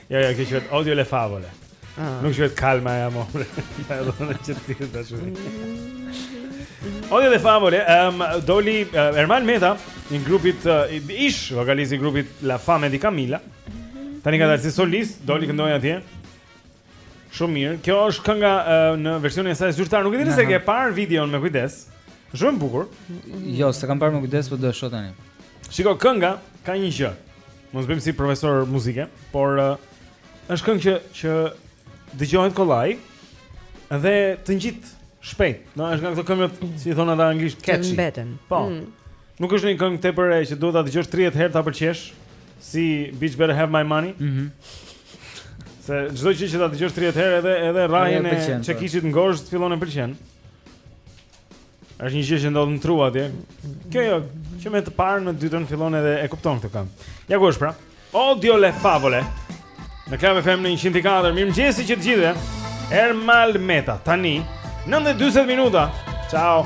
Jo, jo, kjo quhet odio le favole. Ah. Nuk quhet kalma e amore. Ja, do qetësi dhe dashuri. Odio le favole, ehm um, doli uh, Ermal Meta i grupit uh, ish vokalisti i grupit La Fame di Camila. Tani ka dalë si solist, doli këndoi atje. Shumë mirë. Kjo është kënga uh, në versionin e saj zyrtar. Nuk e di nëse e ke parë videon me kujdes. Shumë bukur. Jo, s'e kam parë me kujdes, po do e shoh tani. Shiko kënga ka një gjë. Mos bëjmë si profesor muzike, por uh, është këngë që që dëgjohet kollaj dhe të ngjit shpejt. Na është nga këto këngët, si i thonë ata anglisht, catchy. Mbeten. Po. Mm. Nuk është një këngë tepër e që duhet ta dëgjosh 30 herë ta pëlqesh, si Bitch Better Have My Money. Mhm. Mm Se çdo gjë që ta dëgjosh 30 herë edhe edhe rrahjen e çekiçit po. në gozhdë fillon të pëlqen. Është një gjë që ndodh në tru atje. Kjo jo, që me të parën me dytën fillon edhe e kupton këtë këngë. Ja ku është pra. Odio le favole. Në Club FM në 104. Mirëmëngjes që të gjithëve. Ermal Meta tani 9:40 minuta. Ciao.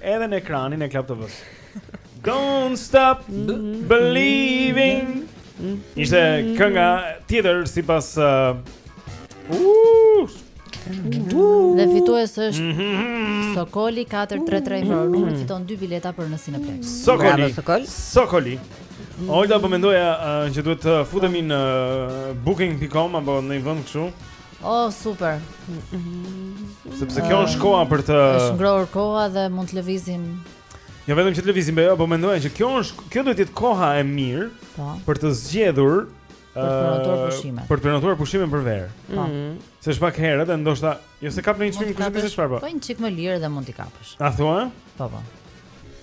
Edhe në ekranin e Club TV-s. Don't stop believing. Ishte kënga tjetër sipas uh, uh, Dhe fitues është mhm. Sokoli 433 për mhm. numrin fiton 2 bileta për në Cineplex. Sokoli. Bravo Sokol. Sokoli. Olta po mendoja uh, që duhet të futemi në uh, booking.com apo ndonjë vend kështu. Oh, super. Sepse kjo është koha për të Është ngrohur koha dhe mund të lëvizim. Jo vetëm që të lëvizim, po, po mendoj që kjo është kjo duhet të jetë koha e mirë po. për të zgjedhur për të prenotuar pushimet. Për të prenotuar pushimin për verë. Po. Mm. Se është pak herët e ndoshta, jo se kap në një çmim kush e di se çfarë, po. Po një çik më lirë dhe mund t'i kapësh. A thua? Po po.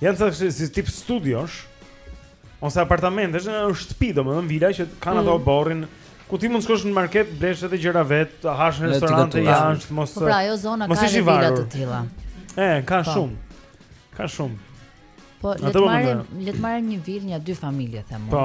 Janë ca si, si tip studiosh ose apartamente, është shtëpi, domethënë vila që kanë mm. atë oborrin ku ti mund të shkosh në market, blesh edhe gjëra vet, të hash në restorante jashtë, mos po pra, ajo zona ka edhe vila të tilla. E, ka pa. Po. shumë. Ka shumë. Po, vlen të marrim, vlen të marrim një vilë, nja dy familje them unë. Po.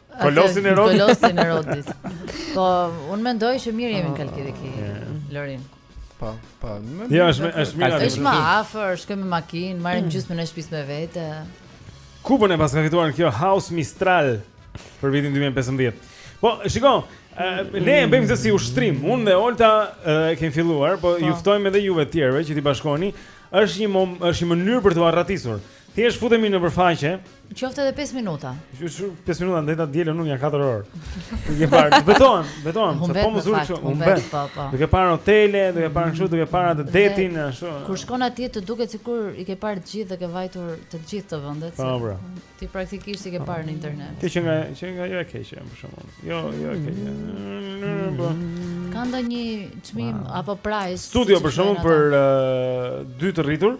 Kolosin e Rodit. Kolosin e Rodit. Po, unë mendoj që mirë jemi në Kalkidiki, Lorin. Po, po. Jo, është është mirë. Është më afër, shkojmë me makinë, marrim mm. gjysmën e shtëpisë me vete. Kupën e paska fituar kjo House Mistral për vitin 2015. Po, shiko, ne e bëjmë këtë si ushtrim. Unë dhe Olta e kemi filluar, po, po. ju ftojmë edhe juve të tjerëve që t'i bashkoheni. Është një është një mënyrë për t'u arratisur. Thjesht futemi nëpër faqe. Qoftë edhe 5 minuta. Qysh 5 minuta ndaj të dielën nuk janë 4 orë. Duke parë, betohem, betohem, se po më zuri kështu, unë bën. Po, po. Duke parë hotele, duke parë kështu, duke parë atë detin ashtu. Kur shkon atje të duket sikur i ke parë të gjithë dhe ke vajtur të gjithë të vendet. Po, pra. Ti praktikisht i ke parë në internet. Ti që nga që nga jo e keqe për shembull. Jo, jo e keqe. Mm. Po. Ka ndonjë çmim apo price? Studio për shembull për dy të rritur.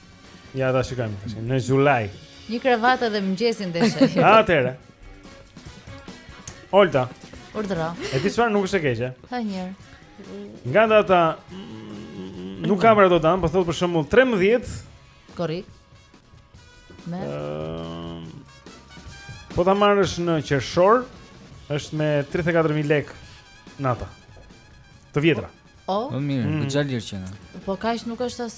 Ja ta shikojmë ta. Në July. Një krevat edhe mëngjesin deshë. Atëherë. Olta. Urdhëro. E di çfarë nuk është e keqe? Hajde një. Nga data nuk kam rëdo dan, po thotë për shembull 13. Korrik. Me. Ehm, po ta marrësh në qershor, është me 34000 lek nata. Të vjetra. O, më mirë, mm. po sa lirë që. Po kaq nuk është as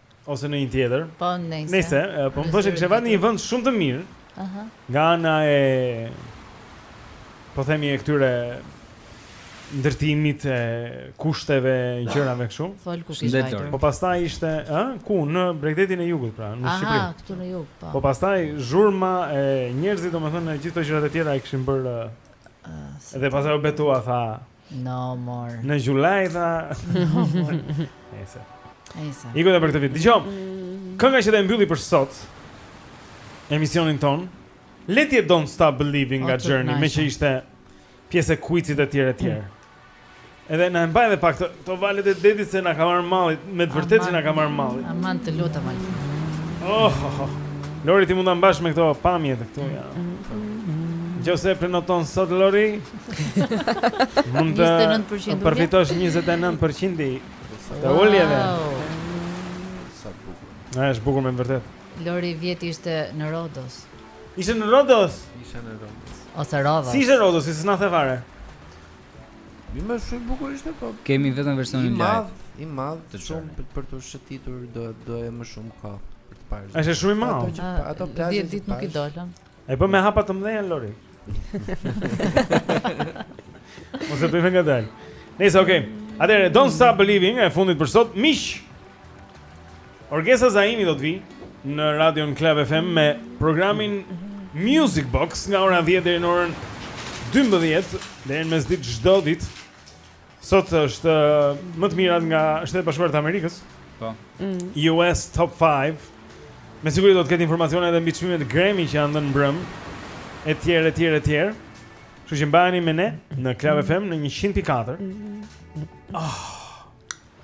ose në një tjetër. Po, nëse. Nëse, po më thoshte kishte vajtur në një vend shumë të mirë. Aha. Nga ana e po themi e këtyre ndërtimit e kushteve gjërave kështu. Fol ku kish vajtur. Po pastaj ishte, ë, ku në bregdetin e jugut pra, në Shqipëri. Aha, këtu në jug, po. Po pastaj zhurma e njerëzit, domethënë të gjithë ato gjërat e tjera i kishin bërë. Dhe pastaj u betua tha, No more. Në July tha. No more. Esa. Esa. Iko da për këtë vit. Dëgjo. Kënga që do e mbyllë për sot emisionin ton. Le të jetë don't stop believing nga Journey, me që ishte pjesë e kuicit e tjera e tjera. Edhe na e mbaj edhe pak këto valët e detit se na ka marrë malli, me të vërtetë që na ka marrë malli. Aman të lutem mall. Oh, oh, oh. Lori ti mund ta mbash me këto pamjet këtu ja. Po se prenoton sot Lori. Mund të përfitosh 29% të uljeve. Sa bukur. Na është bukur me të vërtet. Lori vjet ishte në Rodos. Ishte në Rodos. Ishte në Rodos. Ose Rodos. Si ishte Rodos, si s'na the fare. Mi më shumë bukur ishte po. Kemi vetëm versionin live. I madh, i madh, shumë për të shëtitur do doje më shumë kohë për të parë. Është shumë i madh. Ato plazhe 10 ditë nuk i dolën. E bën me hapa të mëdhenj Lori. Mos, e bëjmë ngadal. Nejse okay. Atëre Don't Stop Believing e fundit për sot. Miq. Orgesa Zaimi do të vi në Radio Club FM me programin Music Box nga ora 10 deri në orën 12 deri në mesditë çdo ditë. Sot është më të mirat nga Shtetet e Bashkuara të Amerikës. Po. Mm. US Top 5. Me siguri do të ketë informacione edhe mbi çmimet Grammy që janë dhënë mbrëm. Etj, etj, etj. Kështu që mbahuni me ne në Club FM në 100.4. Mm. Oh.